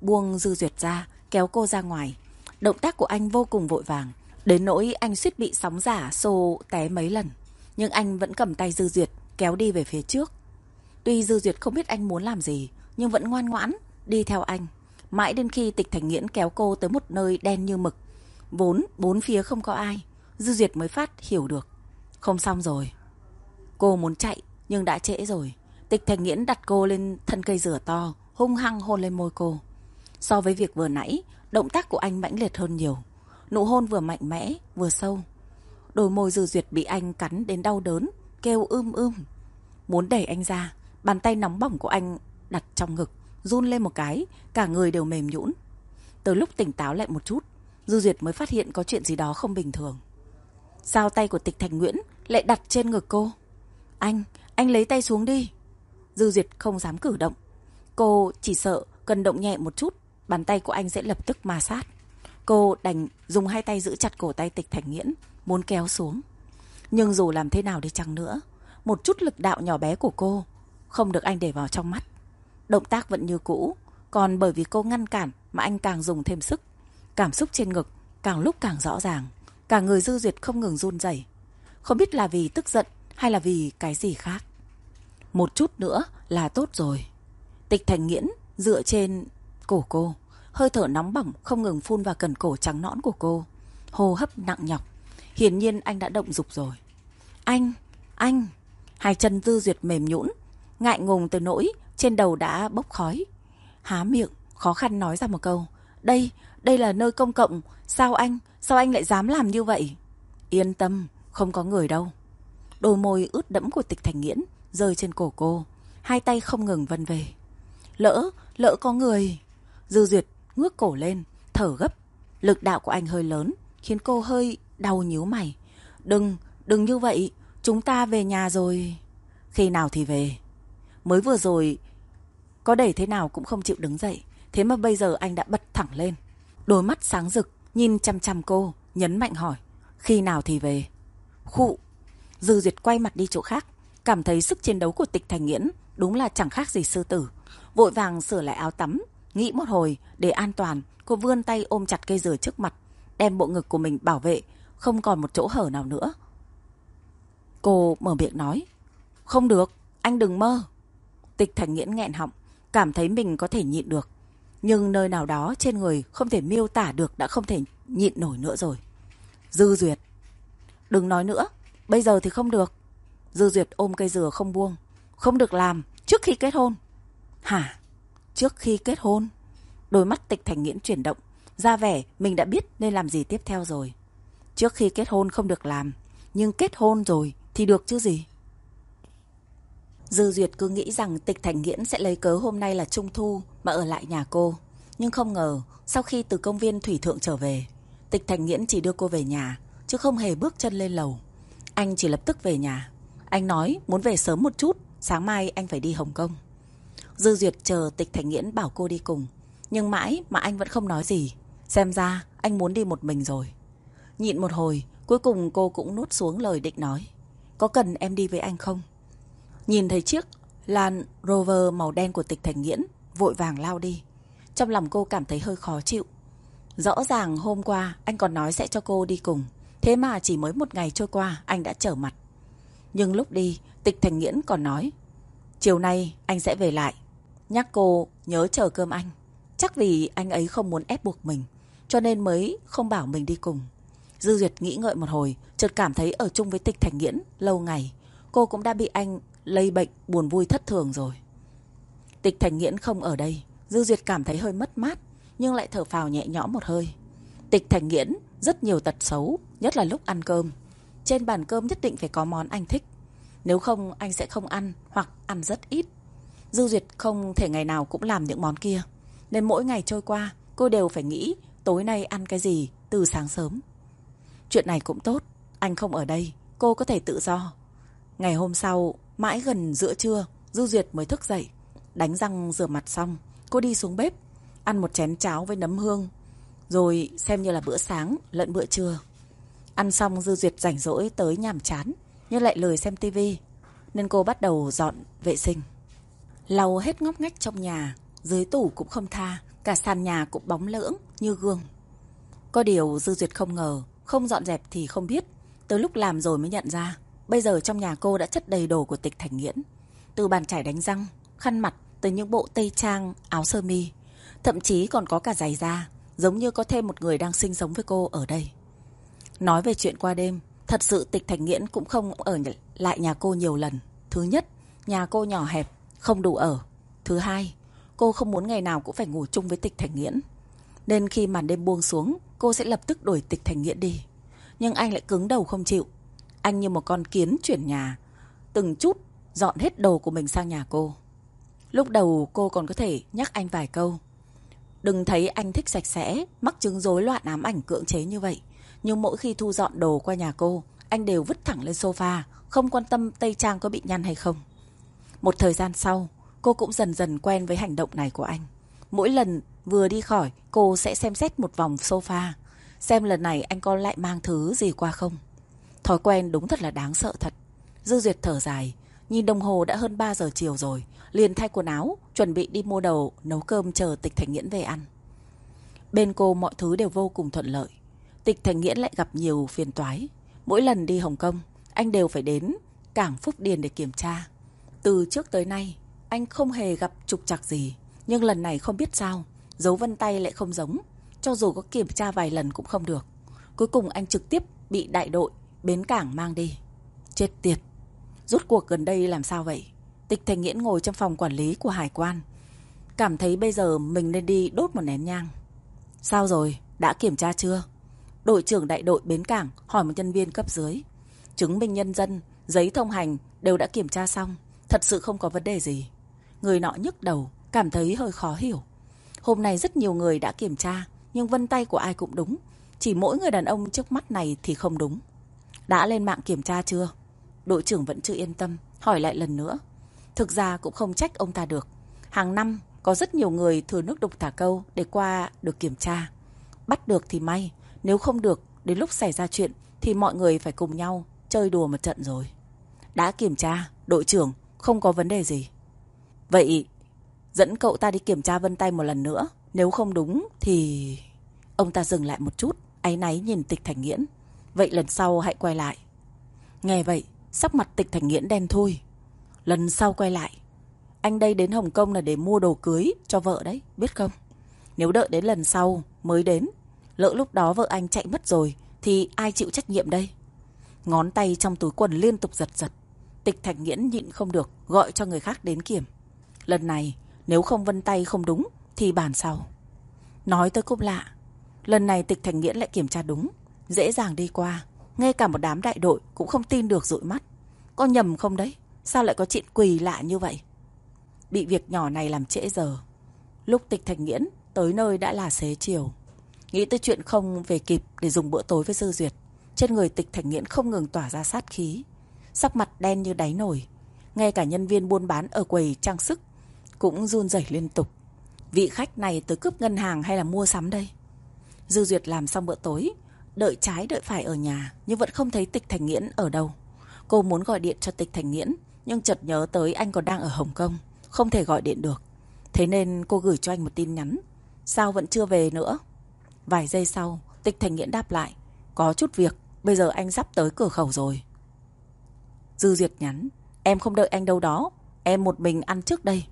[SPEAKER 1] buông Dư Duyệt ra, kéo cô ra ngoài. Động tác của anh vô cùng vội vàng, đến nỗi anh suýt bị sóng giả xô té mấy lần. Nhưng anh vẫn cầm tay Dư Duyệt, kéo đi về phía trước. Tuy Dư Duyệt không biết anh muốn làm gì, nhưng vẫn ngoan ngoãn, đi theo anh. Mãi đến khi tịch thành nghiễn kéo cô tới một nơi đen như mực. Vốn, bốn phía không có ai. Dư Duyệt mới phát hiểu được. Không xong rồi. Cô muốn chạy, nhưng đã trễ rồi. Tịch thành nghiễn đặt cô lên thân cây rửa to, hung hăng hôn lên môi cô. So với việc vừa nãy, động tác của anh mãnh liệt hơn nhiều. Nụ hôn vừa mạnh mẽ, vừa sâu. Đôi môi dư duyệt bị anh cắn đến đau đớn, kêu ưm ưm. Muốn đẩy anh ra, bàn tay nóng bỏng của anh đặt trong ngực, run lên một cái, cả người đều mềm nhũn. Từ lúc tỉnh táo lại một chút, Dư Duyệt mới phát hiện có chuyện gì đó không bình thường. Sao tay của Tịch Thành Nguyễn lại đặt trên ngực cô? Anh, anh lấy tay xuống đi. Dư Duyệt không dám cử động. Cô chỉ sợ cần động nhẹ một chút bàn tay của anh sẽ lập tức ma sát. Cô đành dùng hai tay giữ chặt cổ tay tịch thành nghiễn, muốn kéo xuống. Nhưng dù làm thế nào đi chăng nữa, một chút lực đạo nhỏ bé của cô không được anh để vào trong mắt. Động tác vẫn như cũ, còn bởi vì cô ngăn cản mà anh càng dùng thêm sức. Cảm xúc trên ngực càng lúc càng rõ ràng, cả người dư duyệt không ngừng run rẩy. Không biết là vì tức giận hay là vì cái gì khác. Một chút nữa là tốt rồi. Tịch thành nghiễn dựa trên cổ cô. Hơi thở nóng bỏng không ngừng phun vào cần cổ trắng nõn của cô. Hô hấp nặng nhọc. Hiển nhiên anh đã động dục rồi. Anh, anh. Hai chân tư duyệt mềm nhũn, ngại ngùng từ nỗi trên đầu đã bốc khói. Há miệng, khó khăn nói ra một câu. Đây, đây là nơi công cộng. Sao anh, sao anh lại dám làm như vậy? Yên tâm, không có người đâu. đôi môi ướt đẫm của tịch thành nghiễn rơi trên cổ cô. Hai tay không ngừng vân về. Lỡ, lỡ có người. Dư duyệt ngước cổ lên, thở gấp. Lực đạo của anh hơi lớn, khiến cô hơi đau nhíu mày. Đừng, đừng như vậy, chúng ta về nhà rồi. Khi nào thì về? Mới vừa rồi, có đẩy thế nào cũng không chịu đứng dậy. Thế mà bây giờ anh đã bật thẳng lên. Đôi mắt sáng rực, nhìn chăm chăm cô, nhấn mạnh hỏi. Khi nào thì về? Khụ. Dư Duyệt quay mặt đi chỗ khác. Cảm thấy sức chiến đấu của tịch thành nghiễn đúng là chẳng khác gì sư tử. Vội vàng sửa lại áo tắm. Nghĩ một hồi, để an toàn, cô vươn tay ôm chặt cây dừa trước mặt. Đem bộ ngực của mình bảo vệ, không còn một chỗ hở nào nữa. Cô mở miệng nói. Không được, anh đừng mơ. Tịch thành nghiễn nghẹn họng, cảm thấy mình có thể nhịn được. Nhưng nơi nào đó trên người không thể miêu tả được đã không thể nhịn nổi nữa rồi. Dư Duyệt. Đừng nói nữa, bây giờ thì không được. Dư Duyệt ôm cây dừa không buông. Không được làm trước khi kết hôn. Hả? Trước khi kết hôn? Đôi mắt tịch thành nghiễn chuyển động. Ra vẻ mình đã biết nên làm gì tiếp theo rồi. Trước khi kết hôn không được làm. Nhưng kết hôn rồi thì được chứ gì? Dư Duyệt cứ nghĩ rằng tịch thành nghiễn sẽ lấy cớ hôm nay là trung thu mà ở lại nhà cô. Nhưng không ngờ, sau khi từ công viên Thủy Thượng trở về, tịch thành nghiễn chỉ đưa cô về nhà, chứ không hề bước chân lên lầu. Anh chỉ lập tức về nhà. Anh nói muốn về sớm một chút, sáng mai anh phải đi Hồng Kông. Dư Duyệt chờ tịch thành nghiễn bảo cô đi cùng. Nhưng mãi mà anh vẫn không nói gì. Xem ra anh muốn đi một mình rồi. Nhịn một hồi, cuối cùng cô cũng nuốt xuống lời định nói. Có cần em đi với anh không? Nhìn thấy chiếc Land Rover màu đen của tịch thành nghiễn Vội vàng lao đi Trong lòng cô cảm thấy hơi khó chịu Rõ ràng hôm qua anh còn nói sẽ cho cô đi cùng Thế mà chỉ mới một ngày trôi qua Anh đã trở mặt Nhưng lúc đi tịch thành nghiễn còn nói Chiều nay anh sẽ về lại Nhắc cô nhớ chờ cơm anh Chắc vì anh ấy không muốn ép buộc mình Cho nên mới không bảo mình đi cùng Dư Duyệt nghĩ ngợi một hồi Chợt cảm thấy ở chung với tịch thành nghiễn Lâu ngày Cô cũng đã bị anh lây bệnh buồn vui thất thường rồi. Tịch Thành Nghiễn không ở đây, Dư Duyệt cảm thấy hơi mất mát, nhưng lại thở phào nhẹ nhõm một hơi. Tịch Thành Nghiễn rất nhiều tật xấu, nhất là lúc ăn cơm. Trên bàn cơm nhất định phải có món anh thích. Nếu không anh sẽ không ăn hoặc ăn rất ít. Dư Duyệt không thể ngày nào cũng làm những món kia. Nên mỗi ngày trôi qua, cô đều phải nghĩ tối nay ăn cái gì từ sáng sớm. Chuyện này cũng tốt, anh không ở đây, cô có thể tự do. Ngày hôm sau, Mãi gần giữa trưa, Dư Duyệt mới thức dậy. Đánh răng rửa mặt xong, cô đi xuống bếp, ăn một chén cháo với nấm hương, rồi xem như là bữa sáng lẫn bữa trưa. Ăn xong Dư Duyệt rảnh rỗi tới nhàm chán, nhưng lại lười xem tivi nên cô bắt đầu dọn vệ sinh. Lau hết ngóc ngách trong nhà, dưới tủ cũng không tha, cả sàn nhà cũng bóng lưỡng như gương. Có điều Dư Duyệt không ngờ, không dọn dẹp thì không biết, tới lúc làm rồi mới nhận ra. Bây giờ trong nhà cô đã chất đầy đồ của tịch thành nghiễn. Từ bàn chải đánh răng, khăn mặt, từ những bộ tây trang, áo sơ mi. Thậm chí còn có cả giày da, giống như có thêm một người đang sinh sống với cô ở đây. Nói về chuyện qua đêm, thật sự tịch thành nghiễn cũng không ở lại nhà cô nhiều lần. Thứ nhất, nhà cô nhỏ hẹp, không đủ ở. Thứ hai, cô không muốn ngày nào cũng phải ngủ chung với tịch thành nghiễn. Nên khi màn đêm buông xuống, cô sẽ lập tức đuổi tịch thành nghiễn đi. Nhưng anh lại cứng đầu không chịu, anh như một con kiến chuyển nhà, từng chút dọn hết đồ của mình sang nhà cô. Lúc đầu cô còn có thể nhắc anh vài câu. Đừng thấy anh thích sạch sẽ, mắc chứng rối loạn ám ảnh cưỡng chế như vậy. Nhưng mỗi khi thu dọn đồ qua nhà cô, anh đều vứt thẳng lên sofa, không quan tâm Tây Trang có bị nhăn hay không. Một thời gian sau, cô cũng dần dần quen với hành động này của anh. Mỗi lần vừa đi khỏi, cô sẽ xem xét một vòng sofa, xem lần này anh có lại mang thứ gì qua không. Thói quen đúng thật là đáng sợ thật. Dư Duyệt thở dài, nhìn đồng hồ đã hơn 3 giờ chiều rồi, liền thay quần áo, chuẩn bị đi mua đầu, nấu cơm chờ Tịch Thành Nghiễn về ăn. Bên cô mọi thứ đều vô cùng thuận lợi. Tịch Thành Nghiễn lại gặp nhiều phiền toái. Mỗi lần đi Hồng Kông, anh đều phải đến cảng Phúc Điền để kiểm tra. Từ trước tới nay, anh không hề gặp trục trặc gì. Nhưng lần này không biết sao, dấu vân tay lại không giống. Cho dù có kiểm tra vài lần cũng không được. Cuối cùng anh trực tiếp bị đại đội bến cảng mang đi. Chết tiệt. Rốt cuộc gần đây làm sao vậy? Tịch Thành Nghiễn ngồi trong phòng quản lý của hải quan. Cảm thấy bây giờ mình nên đi đốt một nén nhang. Sao rồi? Đã kiểm tra chưa? Đội trưởng đại đội bến cảng hỏi một nhân viên cấp dưới. Chứng minh nhân dân Giấy thông hành đều đã kiểm tra xong, thật sự không có vấn đề gì. Người nọ nhức đầu, cảm thấy hơi khó hiểu. Hôm nay rất nhiều người đã kiểm tra, nhưng vân tay của ai cũng đúng. Chỉ mỗi người đàn ông trước mắt này thì không đúng. Đã lên mạng kiểm tra chưa? Đội trưởng vẫn chưa yên tâm, hỏi lại lần nữa. Thực ra cũng không trách ông ta được. Hàng năm có rất nhiều người thừa nước đục thả câu để qua được kiểm tra. Bắt được thì may, nếu không được, đến lúc xảy ra chuyện thì mọi người phải cùng nhau chơi đùa một trận rồi. Đã kiểm tra, đội trưởng, không có vấn đề gì. Vậy, dẫn cậu ta đi kiểm tra vân tay một lần nữa. Nếu không đúng thì... Ông ta dừng lại một chút, áy náy nhìn tịch thành nghiễn. Vậy lần sau hãy quay lại. Nghe vậy, sắc mặt tịch thành nghiễn đen thui. Lần sau quay lại, anh đây đến Hồng Kông là để mua đồ cưới cho vợ đấy, biết không? Nếu đợi đến lần sau mới đến, lỡ lúc đó vợ anh chạy mất rồi, thì ai chịu trách nhiệm đây? Ngón tay trong túi quần liên tục giật giật. Tịch Thạch Nghiễn nhịn không được, gọi cho người khác đến kiểm. Lần này, nếu không vân tay không đúng, thì bàn sau. Nói tới cũng lạ. Lần này Tịch Thạch Nghiễn lại kiểm tra đúng, dễ dàng đi qua. Ngay cả một đám đại đội cũng không tin được dụi mắt. Có nhầm không đấy? Sao lại có chuyện quỳ lạ như vậy? Bị việc nhỏ này làm trễ giờ. Lúc Tịch Thạch Nghiễn tới nơi đã là xế chiều. Nghĩ tới chuyện không về kịp để dùng bữa tối với Dư Duyệt. Trên người tịch Thạch nghiễn không ngừng tỏa ra sát khí. Sắc mặt đen như đáy nổi. Ngay cả nhân viên buôn bán ở quầy trang sức cũng run rẩy liên tục. Vị khách này tới cướp ngân hàng hay là mua sắm đây? Dư Duyệt làm xong bữa tối, đợi trái đợi phải ở nhà, nhưng vẫn không thấy Tịch Thành Nghiễn ở đâu. Cô muốn gọi điện cho Tịch Thành Nghiễn, nhưng chợt nhớ tới anh còn đang ở Hồng Kông, không thể gọi điện được. Thế nên cô gửi cho anh một tin nhắn. Sao vẫn chưa về nữa? Vài giây sau, Tịch Thành Nghiễn đáp lại. Có chút việc, bây giờ anh sắp tới cửa khẩu rồi. Dư Duyệt nhắn. Em không đợi anh đâu đó, em một mình ăn trước đây.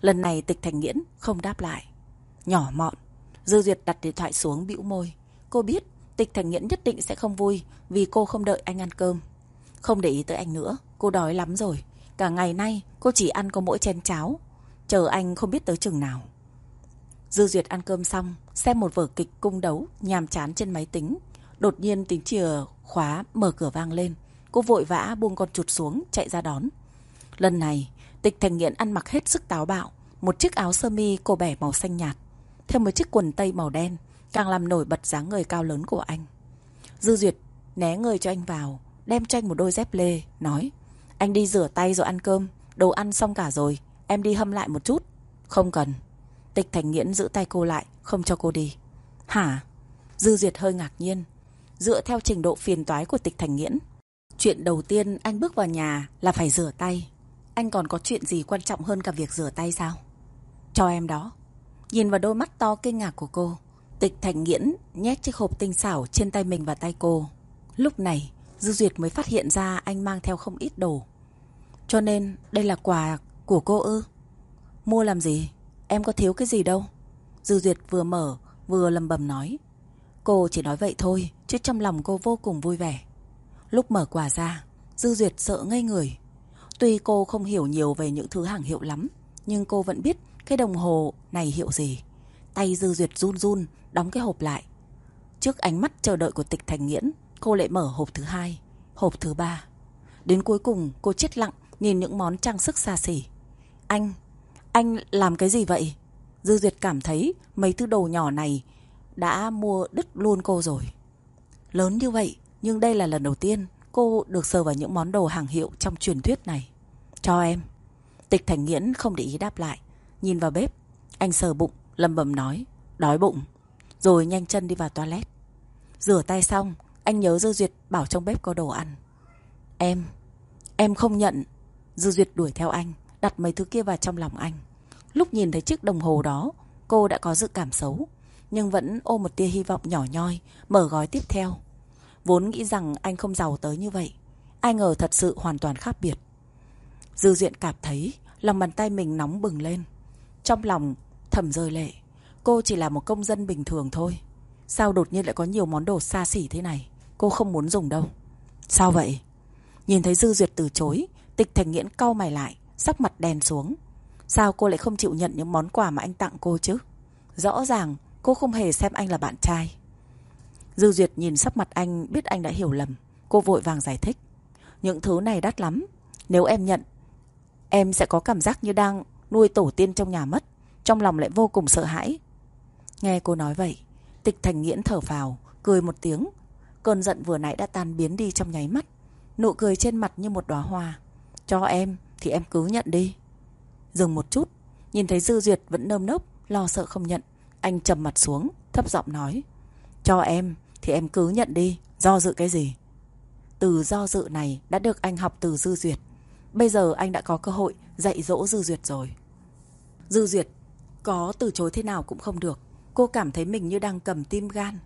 [SPEAKER 1] Lần này Tịch Thành Nghiễn không đáp lại. Nhỏ mọn, Dư Duyệt đặt điện thoại xuống bĩu môi. Cô biết Tịch Thành Nghiễn nhất định sẽ không vui vì cô không đợi anh ăn cơm. Không để ý tới anh nữa, cô đói lắm rồi. Cả ngày nay cô chỉ ăn có mỗi chén cháo. Chờ anh không biết tới chừng nào. Dư Duyệt ăn cơm xong, xem một vở kịch cung đấu, nhàm chán trên máy tính. Đột nhiên tiếng chìa khóa mở cửa vang lên. Cô vội vã buông con chuột xuống, chạy ra đón. Lần này, tịch thành nghiện ăn mặc hết sức táo bạo. Một chiếc áo sơ mi cổ bẻ màu xanh nhạt. Thêm một chiếc quần tây màu đen, càng làm nổi bật dáng người cao lớn của anh. Dư Duyệt né người cho anh vào, đem cho anh một đôi dép lê, nói. Anh đi rửa tay rồi ăn cơm, đồ ăn xong cả rồi, em đi hâm lại một chút. Không cần. Tịch Thành Nghiễn giữ tay cô lại, không cho cô đi. Hả? Dư Duyệt hơi ngạc nhiên. Dựa theo trình độ phiền toái của Tịch Thành Nghiễn, chuyện đầu tiên anh bước vào nhà là phải rửa tay. Anh còn có chuyện gì quan trọng hơn cả việc rửa tay sao? Cho em đó. Nhìn vào đôi mắt to kinh ngạc của cô, Tịch Thành Nghiễn nhét chiếc hộp tinh xảo trên tay mình và tay cô. Lúc này, Dư Duyệt mới phát hiện ra anh mang theo không ít đồ. Cho nên đây là quà của cô ư? Mua làm gì? Em có thiếu cái gì đâu Dư Duyệt vừa mở vừa lầm bầm nói Cô chỉ nói vậy thôi Chứ trong lòng cô vô cùng vui vẻ Lúc mở quà ra Dư Duyệt sợ ngây người. Tuy cô không hiểu nhiều về những thứ hàng hiệu lắm Nhưng cô vẫn biết cái đồng hồ này hiệu gì. Tay Dư Duyệt run run Đóng cái hộp lại. Trước ánh mắt chờ đợi của tịch thành nghiễn Cô lại mở hộp thứ hai Hộp thứ ba. Đến cuối cùng cô chết lặng Nhìn những món trang sức xa xỉ. Anh anh làm cái gì vậy? Dư Duyệt cảm thấy mấy thứ đồ nhỏ này đã mua đứt luôn cô rồi. Lớn như vậy, nhưng đây là lần đầu tiên cô được sờ vào những món đồ hàng hiệu trong truyền thuyết này. Cho em. Tịch Thành Nghiễn không để ý đáp lại. Nhìn vào bếp, anh sờ bụng, lầm bầm nói. Đói bụng. Rồi nhanh chân đi vào toilet. Rửa tay xong, anh nhớ Dư Duyệt bảo trong bếp có đồ ăn. Em, em không nhận. Dư Duyệt đuổi theo anh đặt mấy thứ kia vào trong lòng anh. Lúc nhìn thấy chiếc đồng hồ đó, cô đã có dự cảm xấu, nhưng vẫn ôm một tia hy vọng nhỏ nhoi, mở gói tiếp theo. Vốn nghĩ rằng anh không giàu tới như vậy, ai ngờ thật sự hoàn toàn khác biệt. Dư Duyện cảm thấy lòng bàn tay mình nóng bừng lên. Trong lòng thầm rơi lệ, cô chỉ là một công dân bình thường thôi. Sao đột nhiên lại có nhiều món đồ xa xỉ thế này? Cô không muốn dùng đâu. Sao vậy? Nhìn thấy Dư Duyệt từ chối, tịch thành nghiễn cau mày lại, sắc mặt đèn xuống. Sao cô lại không chịu nhận những món quà mà anh tặng cô chứ? Rõ ràng cô không hề xem anh là bạn trai. Dư Duyệt nhìn sắc mặt anh biết anh đã hiểu lầm. Cô vội vàng giải thích. Những thứ này đắt lắm. Nếu em nhận, em sẽ có cảm giác như đang nuôi tổ tiên trong nhà mất. Trong lòng lại vô cùng sợ hãi. Nghe cô nói vậy, tịch thành nghiễn thở vào, cười một tiếng. Cơn giận vừa nãy đã tan biến đi trong nháy mắt. Nụ cười trên mặt như một đóa hoa. Cho em thì em cứ nhận đi. Dừng một chút, nhìn thấy Dư Duyệt vẫn nơm nớp, lo sợ không nhận. Anh trầm mặt xuống, thấp giọng nói. Cho em thì em cứ nhận đi, do dự cái gì? Từ do dự này đã được anh học từ Dư Duyệt. Bây giờ anh đã có cơ hội dạy dỗ Dư Duyệt rồi. Dư Duyệt có từ chối thế nào cũng không được. Cô cảm thấy mình như đang cầm tim gan.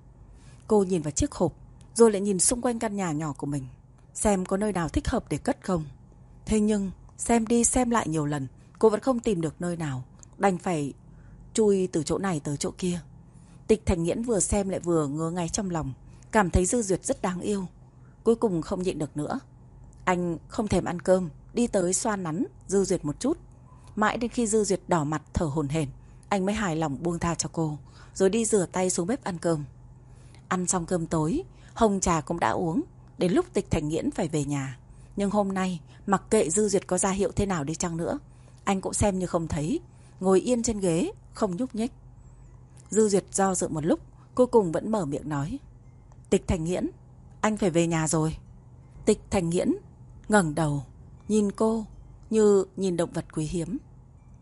[SPEAKER 1] Cô nhìn vào chiếc hộp, rồi lại nhìn xung quanh căn nhà nhỏ của mình. Xem có nơi nào thích hợp để cất không. Thế nhưng, xem đi xem lại nhiều lần, cô vẫn không tìm được nơi nào. Đành phải chui từ chỗ này tới chỗ kia. Tịch Thành Nghiễn vừa xem lại vừa ngứa ngay trong lòng, cảm thấy Dư Duyệt rất đáng yêu. Cuối cùng không nhịn được nữa. Anh không thèm ăn cơm, đi tới xoa nắn Dư Duyệt một chút. Mãi đến khi Dư Duyệt đỏ mặt thở hồn hển, anh mới hài lòng buông tha cho cô, rồi đi rửa tay xuống bếp ăn cơm. Ăn xong cơm tối, hồng trà cũng đã uống, đến lúc Tịch Thành Nghiễn phải về nhà. Nhưng hôm nay, mặc kệ Dư Duyệt có ra hiệu thế nào đi chăng nữa, anh cũng xem như không thấy, ngồi yên trên ghế, không nhúc nhích. Dư Duyệt do dự một lúc, cuối cùng vẫn mở miệng nói. Tịch Thành Nghiễn, anh phải về nhà rồi. Tịch Thành Nghiễn ngẩng đầu, nhìn cô như nhìn động vật quý hiếm.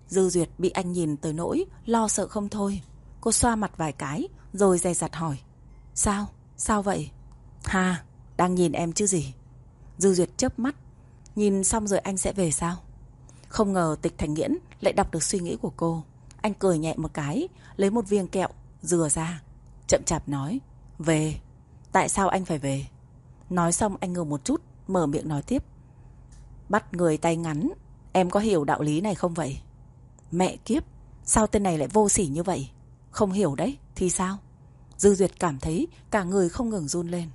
[SPEAKER 1] Dư Duyệt bị anh nhìn tới nỗi lo sợ không thôi. Cô xoa mặt vài cái rồi dè dặt hỏi. Sao? Sao vậy? Hà, đang nhìn em chứ gì? Dư Duyệt chớp mắt. Nhìn xong rồi anh sẽ về sao? Không ngờ tịch thành nghiễn lại đọc được suy nghĩ của cô. Anh cười nhẹ một cái, lấy một viên kẹo, dừa ra. Chậm chạp nói. Về. Tại sao anh phải về? Nói xong anh ngừng một chút, mở miệng nói tiếp. Bắt người tay ngắn, em có hiểu đạo lý này không vậy? Mẹ kiếp, sao tên này lại vô sỉ như vậy? Không hiểu đấy, thì sao? Dư Duyệt cảm thấy cả người không ngừng run lên.